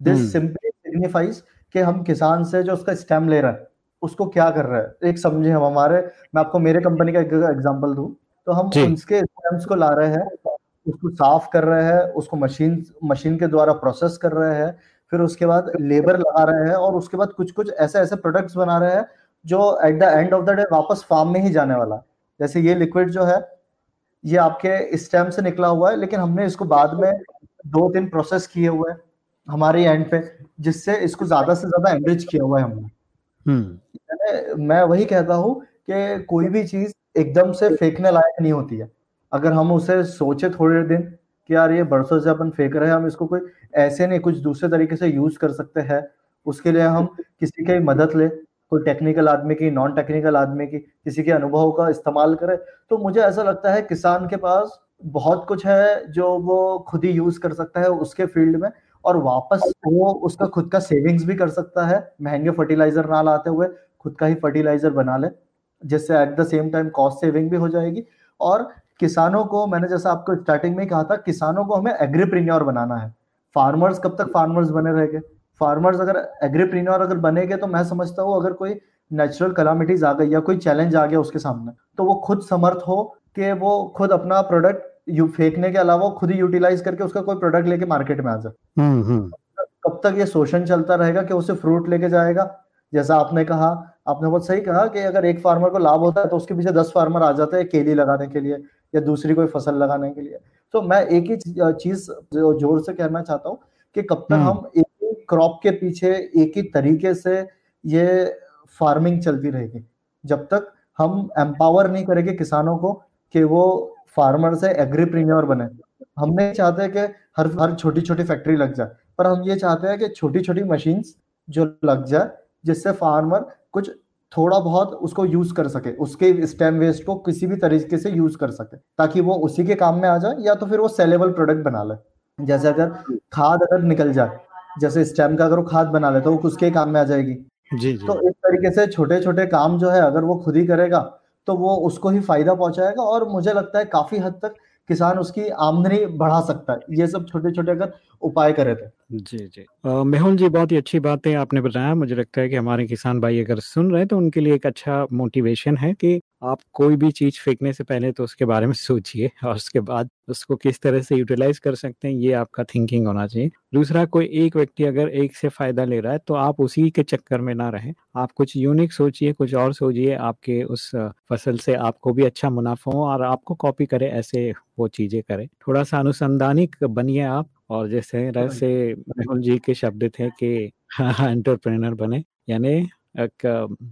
दिस सिंपली सिग्निफाइज कि हम किसान से जो उसका स्टेम ले रहे हैं उसको क्या कर रहे हैं? एक समझे हम हमारे मैं आपको मेरे कंपनी का एक एग्ज़ाम्पल दू। तो हम उसके स्टेम्स को ला रहे हैं उसको साफ़ कर रहे हैं उसको मशीन मशीन के द्वारा प्रोसेस कर रहे हैं फिर उसके बाद लेबर लगा रहे हैं और उसके बाद कुछ कुछ ऐसे ऐसे प्रोडक्ट्स बना रहे हैं जो at the end of the day वापस फार्म में ही जाने वाला। जैसे ये लिक्विड जो है ये आपके स्टेम से निकला हुआ है लेकिन हमने इसको बाद में दो तीन प्रोसेस किए हुए हैं हमारे एंड पे जिससे इसको ज़्यादा से ज़्यादा एनरिच किया हुआ है हमने। हम्म। मैं वही कहता हूँ कि कोई भी चीज़ एकदम से फेंकने लायक नहीं होती है। अगर हम उसे सोचे थोड़े दिन कि यार ये बरसों से अपन फेंक रहे हैं हम इसको कोई ऐसे नहीं कुछ दूसरे तरीके से यूज़ कर सकते हैं उसके लिए हम किसी की मदद ले। कोई टेक्निकल आदमी की नॉन टेक्निकल आदमी की, किसी के अनुभव का इस्तेमाल करे तो मुझे ऐसा लगता है किसान के पास बहुत कुछ है जो वो खुद ही यूज़ कर सकता है उसके फ़ील्ड में और वापस वो उसका खुद का सेविंग्स भी कर सकता है। महँगे फर्टिलाइज़र ना लाते हुए खुद का ही फर्टिलाइज़र बना ले, जिससे at the same time cost saving भी हो जाएगी। और किसानों को, मैंने जैसा आपको स्टार्टिंग में कहा था, किसानों को हमें एग्रीप्रीन्योर बनाना है। फार्मर्स कब तक फार्मर्स बने रहेंगे? फार्मर्स अगर एग्रीप्रीन्योर अगर बनेगे तो मैं समझता हूँ अगर कोई नेचुरल कलामिटीज आ गई या कोई चैलेंज आ गया उसके सामने तो वो खुद समर्थ हो कि वो खुद अपना प्रोडक्ट यू फेंकने के अलावा खुद ही यूटिलाइज करके उसका कोई प्रोडक्ट लेके मार्केट में आ जाए हम्म, हम्म। कब तक ये शोषण चलता रहेगा कि उसे फ्रूट लेके जाएगा जैसा आपने कहा आपने बहुत सही कहा कि अगर एक फार्मर को लाभ होता है तो उसके पीछे दस फार्मर आ जाते हैं केली लगाने के लिए या दूसरी कोई फ़सल लगाने के लिए तो मैं एक ही चीज़ ज़ोर से कहना चाहता हूँ कि कब तक हम्म। हम क्रॉप के पीछे एक ही तरीके से ये फ़ार्मिंग चलती रहेगी। जब तक हम एम्पावर नहीं करेंगे किसानों को कि वो फार्मर से एग्रीप्रीमियर बने। हम नहीं चाहते कि हर हर छोटी छोटी फैक्ट्री लग जाए, पर हम ये चाहते हैं कि छोटी छोटी मशीन जो लग जाए, जिससे फार्मर कुछ थोड़ा बहुत उसको यूज़ कर सके, उसके स्टेम वेस्ट को किसी भी तरीके से यूज़ कर सके, ताकि वो उसी के काम में आ जाए या तो फिर वो सेलेबल प्रोडक्ट बना ले। जैसे अगर खाद अगर निकल जाए जैसे स्टेम का अगर वो खाद बना ले तो वो उसके काम में आ जाएगी। जी, जी. तो इस तरीके से छोटे छोटे काम जो है अगर वो खुद ही करेगा तो वो उसको ही फ़ायदा पहुंचाएगा और मुझे लगता है काफ़ी हद तक किसान उसकी आमदनी बढ़ा सकता है। ये सब छोटे छोटे अगर उपाय करे थे जी जी। मेहुल जी, बहुत ही अच्छी बात आपने बताया। मुझे लगता है कि हमारे किसान भाई अगर सुन रहे हैं तो उनके लिए एक अच्छा मोटिवेशन है कि आप कोई भी चीज़ फेंकने से पहले तो उसके बारे में सोचिए और उसके बाद उसको किस तरह से यूटिलाइज कर सकते हैं, ये आपका थिंकिंग होना चाहिए। दूसरा, कोई एक व्यक्ति अगर एक से फ़ायदा ले रहा है तो आप उसी के चक्कर में ना रहें। आप कुछ यूनिक सोचिए, कुछ और सोचिए, आपके उस फ़सल से आपको भी अच्छा मुनाफा हो और आपको कॉपी करे, ऐसे वो चीज़ें करें। थोड़ा सा अनुसंधानिक बनिए आप और जैसे जैसे राहुल जी के शब्द थे कि एंटरप्रेनर बने यानी एक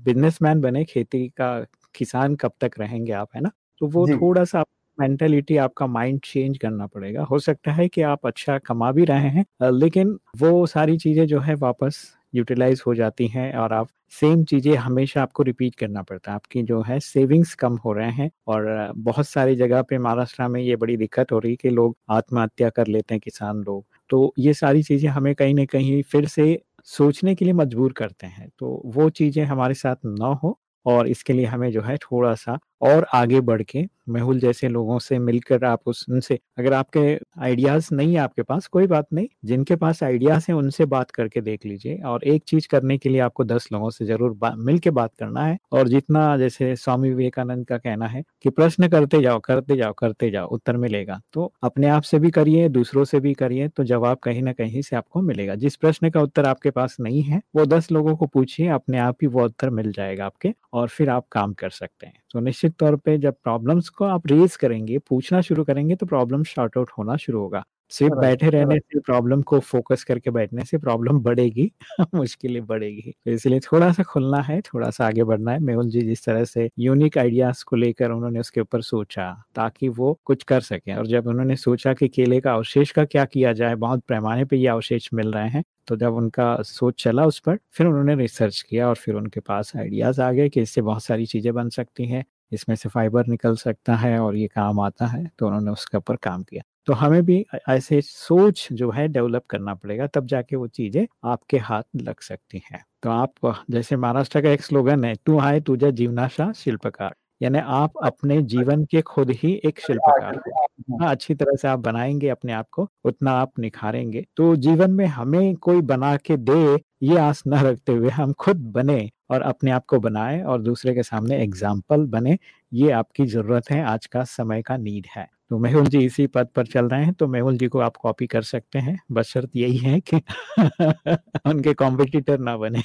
बिजनेसमैन बने खेती का किसान कब तक रहेंगे आप है ना? तो वो थोड़ा सा मेंटेलिटी आपका माइंड चेंज करना पड़ेगा। हो सकता है कि आप अच्छा कमा भी रहे हैं लेकिन वो सारी चीज़ें जो है वापस यूटिलाइज हो जाती हैं और आप सेम चीज़ें हमेशा आपको रिपीट करना पड़ता है। आपकी जो है सेविंग्स कम हो रहे हैं और बहुत सारी जगह पे महाराष्ट्र में ये बड़ी दिक्कत हो रही है कि लोग आत्महत्या कर लेते हैं किसान लोग। तो ये सारी चीज़ें हमें कहीं ना कहीं फिर से सोचने के लिए मजबूर करते हैं। तो वो चीज़ें हमारे साथ ना हो और इसके लिए हमें जो है थोड़ा सा और आगे बढ़ के मेहुल जैसे लोगों से मिलकर आप उस, उनसे, अगर आपके आइडियाज़ नहीं है आपके पास, कोई बात नहीं, जिनके पास आइडियाज़ हैं उनसे बात करके देख लीजिए और एक चीज़ करने के लिए आपको दस लोगों से ज़रूर मिल के बात करना है और जितना जैसे स्वामी विवेकानंद का कहना है कि प्रश्न करते जाओ करते जाओ करते जाओ, उत्तर मिलेगा। तो अपने आप से भी करिए, दूसरों से भी करिए तो जवाब कहीं ना कहीं से आपको मिलेगा। जिस प्रश्न का उत्तर आपके पास नहीं है, वो दस लोगों को पूछिए, अपने आप ही वो उत्तर मिल जाएगा आपके और फिर आप काम कर सकते हैं। तो निश्चित तौर पे जब प्रॉब्लम्स को आप रेज करेंगे पूछना शुरू करेंगे तो प्रॉब्लम शॉर्ट आउट होना शुरू होगा। सिर्फ़ बैठे रहने से प्रॉब्लम को फोकस करके बैठने से प्रॉब्लम बढ़ेगी मुश्किलें बढ़ेगी। तो इसलिए थोड़ा सा खुलना है थोड़ा सा आगे बढ़ना है। मेहुल जी जिस तरह से यूनिक आइडियाज़ को लेकर उन्होंने उसके ऊपर सोचा ताकि वो कुछ कर सके। और जब उन्होंने सोचा कि केले का अवशेष का क्या किया जाए बहुत पैमाने पर ये अवशेष मिल रहे हैं तो जब उनका सोच चला उस पर फिर उन्होंने रिसर्च किया और फिर उनके पास आइडियाज़ आ गए कि इससे बहुत सारी चीज़ें बन सकती हैं। इसमें से फाइबर निकल सकता है और ये काम आता है तो उन्होंने उसके ऊपर काम किया। तो हमें भी ऐसे सोच जो है डेवलप करना पड़ेगा, तब जाके वो चीज़ें आपके हाथ लग सकती हैं। तो आप जैसे महाराष्ट्र का एक स्लोगन है, तू आए तुझा जीवनाशा शिल्पकार। यानी आप अपने जीवन के खुद ही एक शिल्पकार जितना अच्छी तरह से आप बनाएँगे अपने आप को, उतना आप निखारेंगे। तो जीवन में हमें कोई बना के दे, ये आस न रखते हुए हम खुद बने और अपने आप को बनाए और दूसरे के सामने एग्ज़ाम्पल बने। ये आपकी ज़रूरत है, आज का समय का नीड है। तो मेहुल जी इसी पद पर चल रहे हैं तो मेहुल जी को आप कॉपी कर सकते हैं। बस शर्त यही है कि उनके कॉम्पिटिटर ना बने।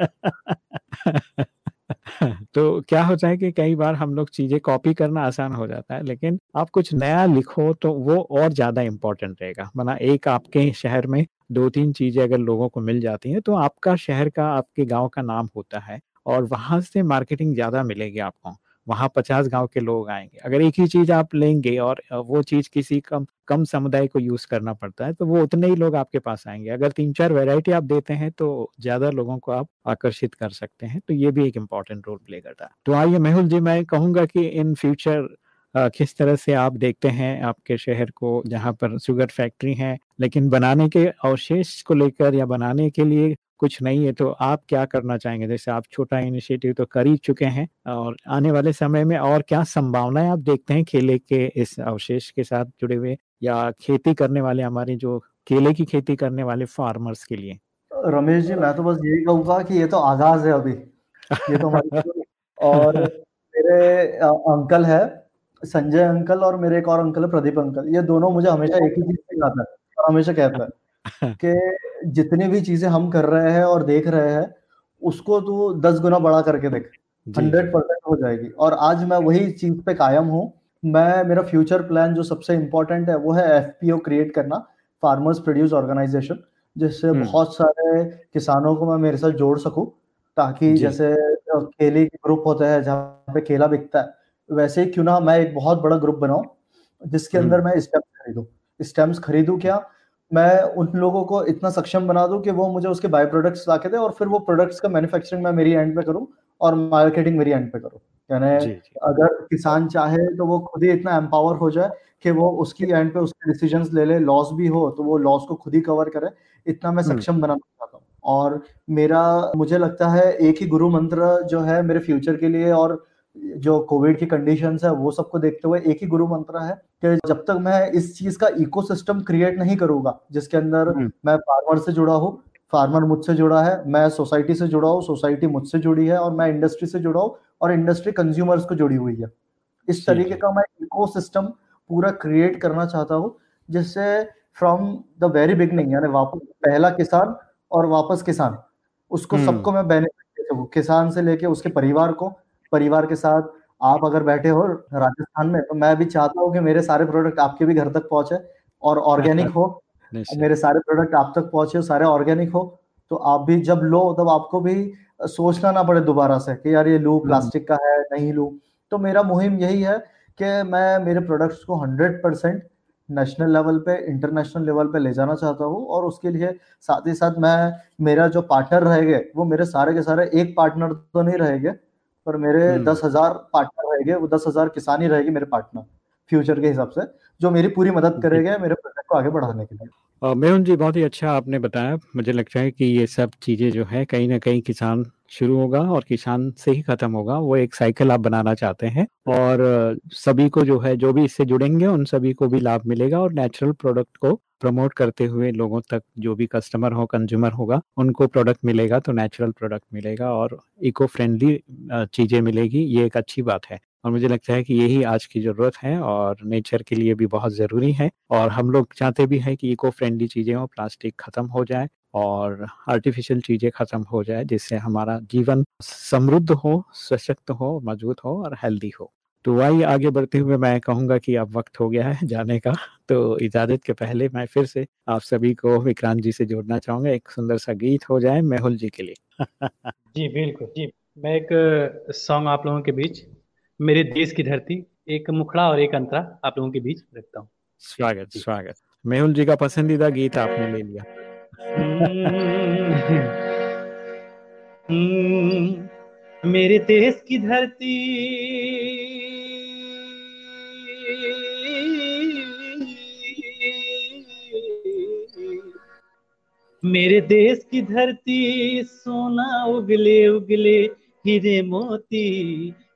तो क्या होता है कि कई बार हम लोग चीज़ें कॉपी करना आसान हो जाता है, लेकिन आप कुछ नया लिखो तो वो और ज़्यादा इम्पोर्टेंट रहेगा। मना एक आपके शहर में दो तीन चीज़ें अगर लोगों को मिल जाती हैं तो आपका शहर का, आपके गाँव का नाम होता है और वहाँ से मार्केटिंग ज़्यादा मिलेगी आपको। वहाँ पचास गाँव के लोग आएँगे। अगर एक ही चीज़ आप लेंगे और वो चीज़ किसी कम कम समुदाय को यूज़ करना पड़ता है तो वो उतने ही लोग आपके पास आएँगे। अगर तीन चार वेराइटी आप देते हैं तो ज़्यादा लोगों को आप आकर्षित कर सकते हैं तो ये भी एक इम्पोर्टेंट रोल प्ले करता है। तो आइए, मेहुल जी, मैं कहूँगा कि इन फ्यूचर किस तरह से आप देखते हैं आपके शहर को जहाँ पर शुगर फैक्ट्री है लेकिन बनाने के अवशेष को लेकर या बनाने के लिए कुछ नहीं है तो आप क्या करना चाहेंगे? जैसे आप छोटा इनिशिएटिव तो कर ही चुके हैं और आने वाले समय में और क्या संभावनाएँ आप देखते हैं केले के इस अवशेष के साथ जुड़े हुए या खेती करने वाले हमारे जो केले की खेती करने वाले फार्मर्स के लिए? रमेश जी मैं तो बस यही कहूँगा कि ये तो आगाज़ है अभी। ये तो और मेरे अंकल है संजय अंकल और मेरे एक और अंकल है प्रदीप अंकल। ये दोनों मुझे हमेशा एक ही चीज़ सिखाता है और हमेशा कहता है कि जितनी भी चीज़ें हम कर रहे हैं और देख रहे हैं उसको तू दस गुना बड़ा करके देख। हंड्रेड परसेंट हो जाएगी। और आज मैं वही चीज़ पे कायम हूँ। मैं मेरा फ्यूचर प्लान जो सबसे इम्पोर्टेंट है वो है एफपीओ क्रिएट करना फार्मर्स प्रोड्यूस ऑर्गेनाइजेशन जिससे हम्म। बहुत सारे किसानों को मैं मेरे साथ जोड़ सकूँ ताकि जैसे केले के ग्रुप होते हैं जहाँ पे केला बिकता है वैसे क्यों ना मैं एक बहुत बड़ा ग्रुप बनाऊँ जिसके हम्म। अंदर मैं स्टेम्स खरीदू। स्टेम्स खरीदू क्या? मैं उन लोगों को इतना सक्षम बना दूँ कि वो मुझे उसके बाय प्रोडक्ट्स ला के दे और फिर वो प्रोडक्ट्स का मैन्युफैक्चरिंग मैं मेरी एंड पे करूँ और मार्केटिंग मेरी एंड पे करूँ। यानी अगर किसान चाहे तो वो खुद ही इतना एम्पावर हो जाए कि वो उसकी एंड पे उसके डिसीज़न ले ले लॉस भी हो तो वो लॉस को खुद ही कवर करे। इतना मैं हम्म। सक्षम बनाना चाहता हूँ। और मेरा मुझे लगता है एक ही गुरु मंत्र जो है मेरे फ्यूचर के लिए और जो कोविड की कंडीशन है वो सबको देखते हुए एक ही गुरु मंत्र है कि जब तक मैं इस चीज़ का इकोसिस्टम क्रिएट नहीं करूँगा जिसके अंदर हम्म। मैं फार्मर से जुड़ा हूँ फार्मर मुझसे जुड़ा है मैं सोसाइटी से जुड़ा हूँ सोसाइटी मुझसे जुड़ी है और मैं इंडस्ट्री से जुड़ा हूँ और इंडस्ट्री कंज्यूमर्स को जुड़ी हुई है इस तरीके का मैं इको पूरा क्रिएट करना चाहता हूँ जिससे फ्रॉम द वेरी बिगनिंग यानी वापस पहला किसान और वापस किसान उसको हम्म। सबको मैं बेनिफिट दे किसान से लेके उसके परिवार को परिवार के साथ आप अगर बैठे हो राजस्थान में तो मैं भी चाहता हूँ कि मेरे सारे प्रोडक्ट आपके भी घर तक पहुँचे और ऑर्गेनिक हो मेरे सारे प्रोडक्ट आप तक पहुँचे सारे ऑर्गेनिक हो तो आप भी जब लो तब आपको भी सोचना ना पड़े दोबारा से कि यार ये लू प्लास्टिक का है नहीं लू। तो मेरा मुहिम यही है कि मैं मेरे प्रोडक्ट्स को हंड्रेड परसेंट नेशनल लेवल पे इंटरनेशनल लेवल पे ले जाना चाहता हूँ और उसके लिए साथ ही साथ मैं मेरा जो पार्टनर रहेंगे वो मेरे सारे के सारे एक पार्टनर तो नहीं रहेंगे पर मेरे हम्म। दस हज़ार पार्टनर रहेंगे वो दस हज़ार किसान ही रहेगी मेरे पार्टनर फ्यूचर के हिसाब से जो मेरी पूरी मदद करेगा मेरे प्रोजेक्ट को आगे बढ़ाने के लिए। मेहन जी बहुत ही अच्छा आपने बताया। मुझे लगता है कि ये सब चीज़ें जो है कहीं ना कहीं किसान शुरू होगा और किसान से ही खत्म होगा। वो एक साइकिल आप बनाना चाहते हैं और सभी को जो है, जो भी इससे जुड़ेंगे, उन सभी को भी लाभ मिलेगा और नेचुरल प्रोडक्ट को प्रमोट करते हुए लोगों तक जो भी कस्टमर हो कंज्यूमर होगा, उनको प्रोडक्ट मिलेगा तो नेचुरल प्रोडक्ट मिलेगा और इको फ्रेंडली चीज़ें मिलेगी। ये एक अच्छी बात है। और मुझे लगता है कि यही आज की ज़रूरत है और नेचर के लिए भी बहुत ज़रूरी है। और हम लोग चाहते भी हैं कि इको फ्रेंडली चीज़ें हो प्लास्टिक ख़त्म हो जाए और आर्टिफिशियल चीज़ें ख़त्म हो जाए, जिससे हमारा जीवन समृद्ध हो, सशक्त हो, मज़बूत हो और हेल्दी हो। तो वही आगे बढ़ते हुए मैं कहूँगा कि अब वक्त हो गया है जाने का। तो इजाज़त के पहले मैं फिर से आप सभी को विक्रांत जी से जोड़ना चाहूँगा। एक सुंदर सा गीत हो जाए मेहुल जी के लिए। जी, बिल्कुल। जी, मैं एक सॉन्ग आप लोगों के बीच मेरे देश की धरती एक मुखड़ा और एक अंतरा आप लोगों के बीच रखता हूँ। स्वागत स्वागत। मेहुल जी का पसंदीदा गीत आपने ले लिया। मेरे देश की धरती मेरे देश की धरती सोना उगले उगले हीरे मोती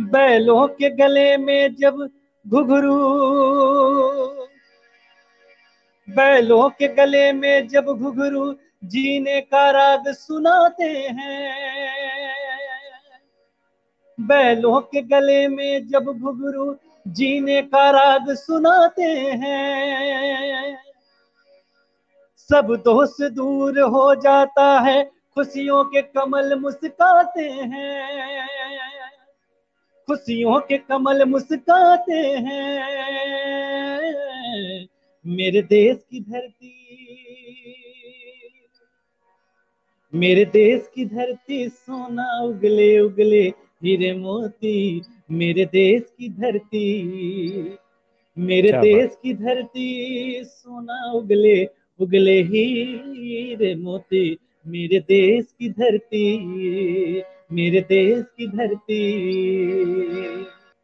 बैलों के गले में जब घुघरू, बैलों के गले में जब घुघरू जीने का राग सुनाते हैं। बैलों के गले में जब घुघरू जीने का राग सुनाते हैं। सब दोस्त दूर हो जाता है खुशियों के कमल मुस्काते हैं। खुशियों के कमल मुस्काते हैं। मेरे देश की धरती मेरे देश की धरती सोना उगले उगले हीरे मोती। मेरे देश की धरती मेरे देश की धरती सोना उगले उगले हीरे मोती। मेरे देश की धरती मेरे देश की धरती।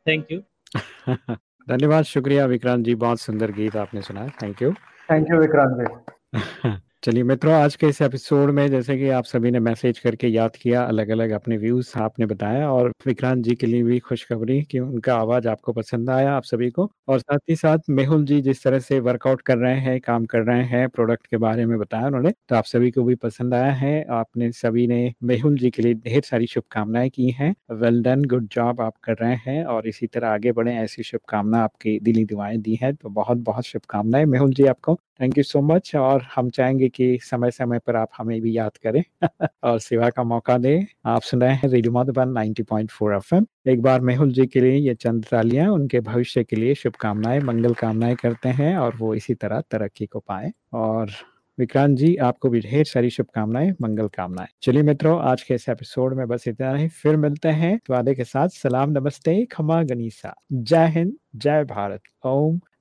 थैंक यू धन्यवाद शुक्रिया विक्रांत जी बहुत सुंदर गीत आपने सुना thank you thank you Vikrant ji. चलिए मित्रों, आज के इस एपिसोड में जैसे कि आप सभी ने मैसेज करके याद किया अलग अलग अपने व्यूज़ आपने बताया और विक्रांत जी के लिए भी खुशखबरी कि उनका आवाज़ आपको पसंद आया आप सभी को। और साथ ही साथ मेहुल जी जिस तरह से वर्कआउट कर रहे हैं, काम कर रहे हैं प्रोडक्ट के बारे में बताया उन्होंने तो आप सभी को भी पसंद आया है। आपने सभी ने मेहुल जी के लिए ढेर सारी शुभकामनाएँ की हैं। वेल डन गुड जॉब आप कर रहे हैं और इसी तरह आगे बढ़े ऐसी शुभकामना आपकी दिली दुआएँ दी है तो बहुत बहुत शुभकामनाएँ मेहुल जी आपको। थैंक यू सो मच और हम चाहेंगे कि समय समय पर आप हमें भी याद करें और सेवा का मौका दें। आप सुन रहे हैं रेडियो मधुबन 90.4 एफएम। एक बार मेहुल जी के लिए ये चंद तालियाँ, उनके भविष्य के लिए शुभकामनाएँ, मंगल कामनाएँ करते हैं और वो इसी तरह तरक्की को पाए। और विक्रांत जी, आपको भी ढेर सारी शुभकामनाएँ, मंगल कामनाएँ। चलिए मित्रों, आज के इस एपिसोड में बस इतना ही। फिर मिलते हैं। वादे के साथ सलाम, नमस्ते, खमा गनीसा। जय हिंद, जय भारत। ओम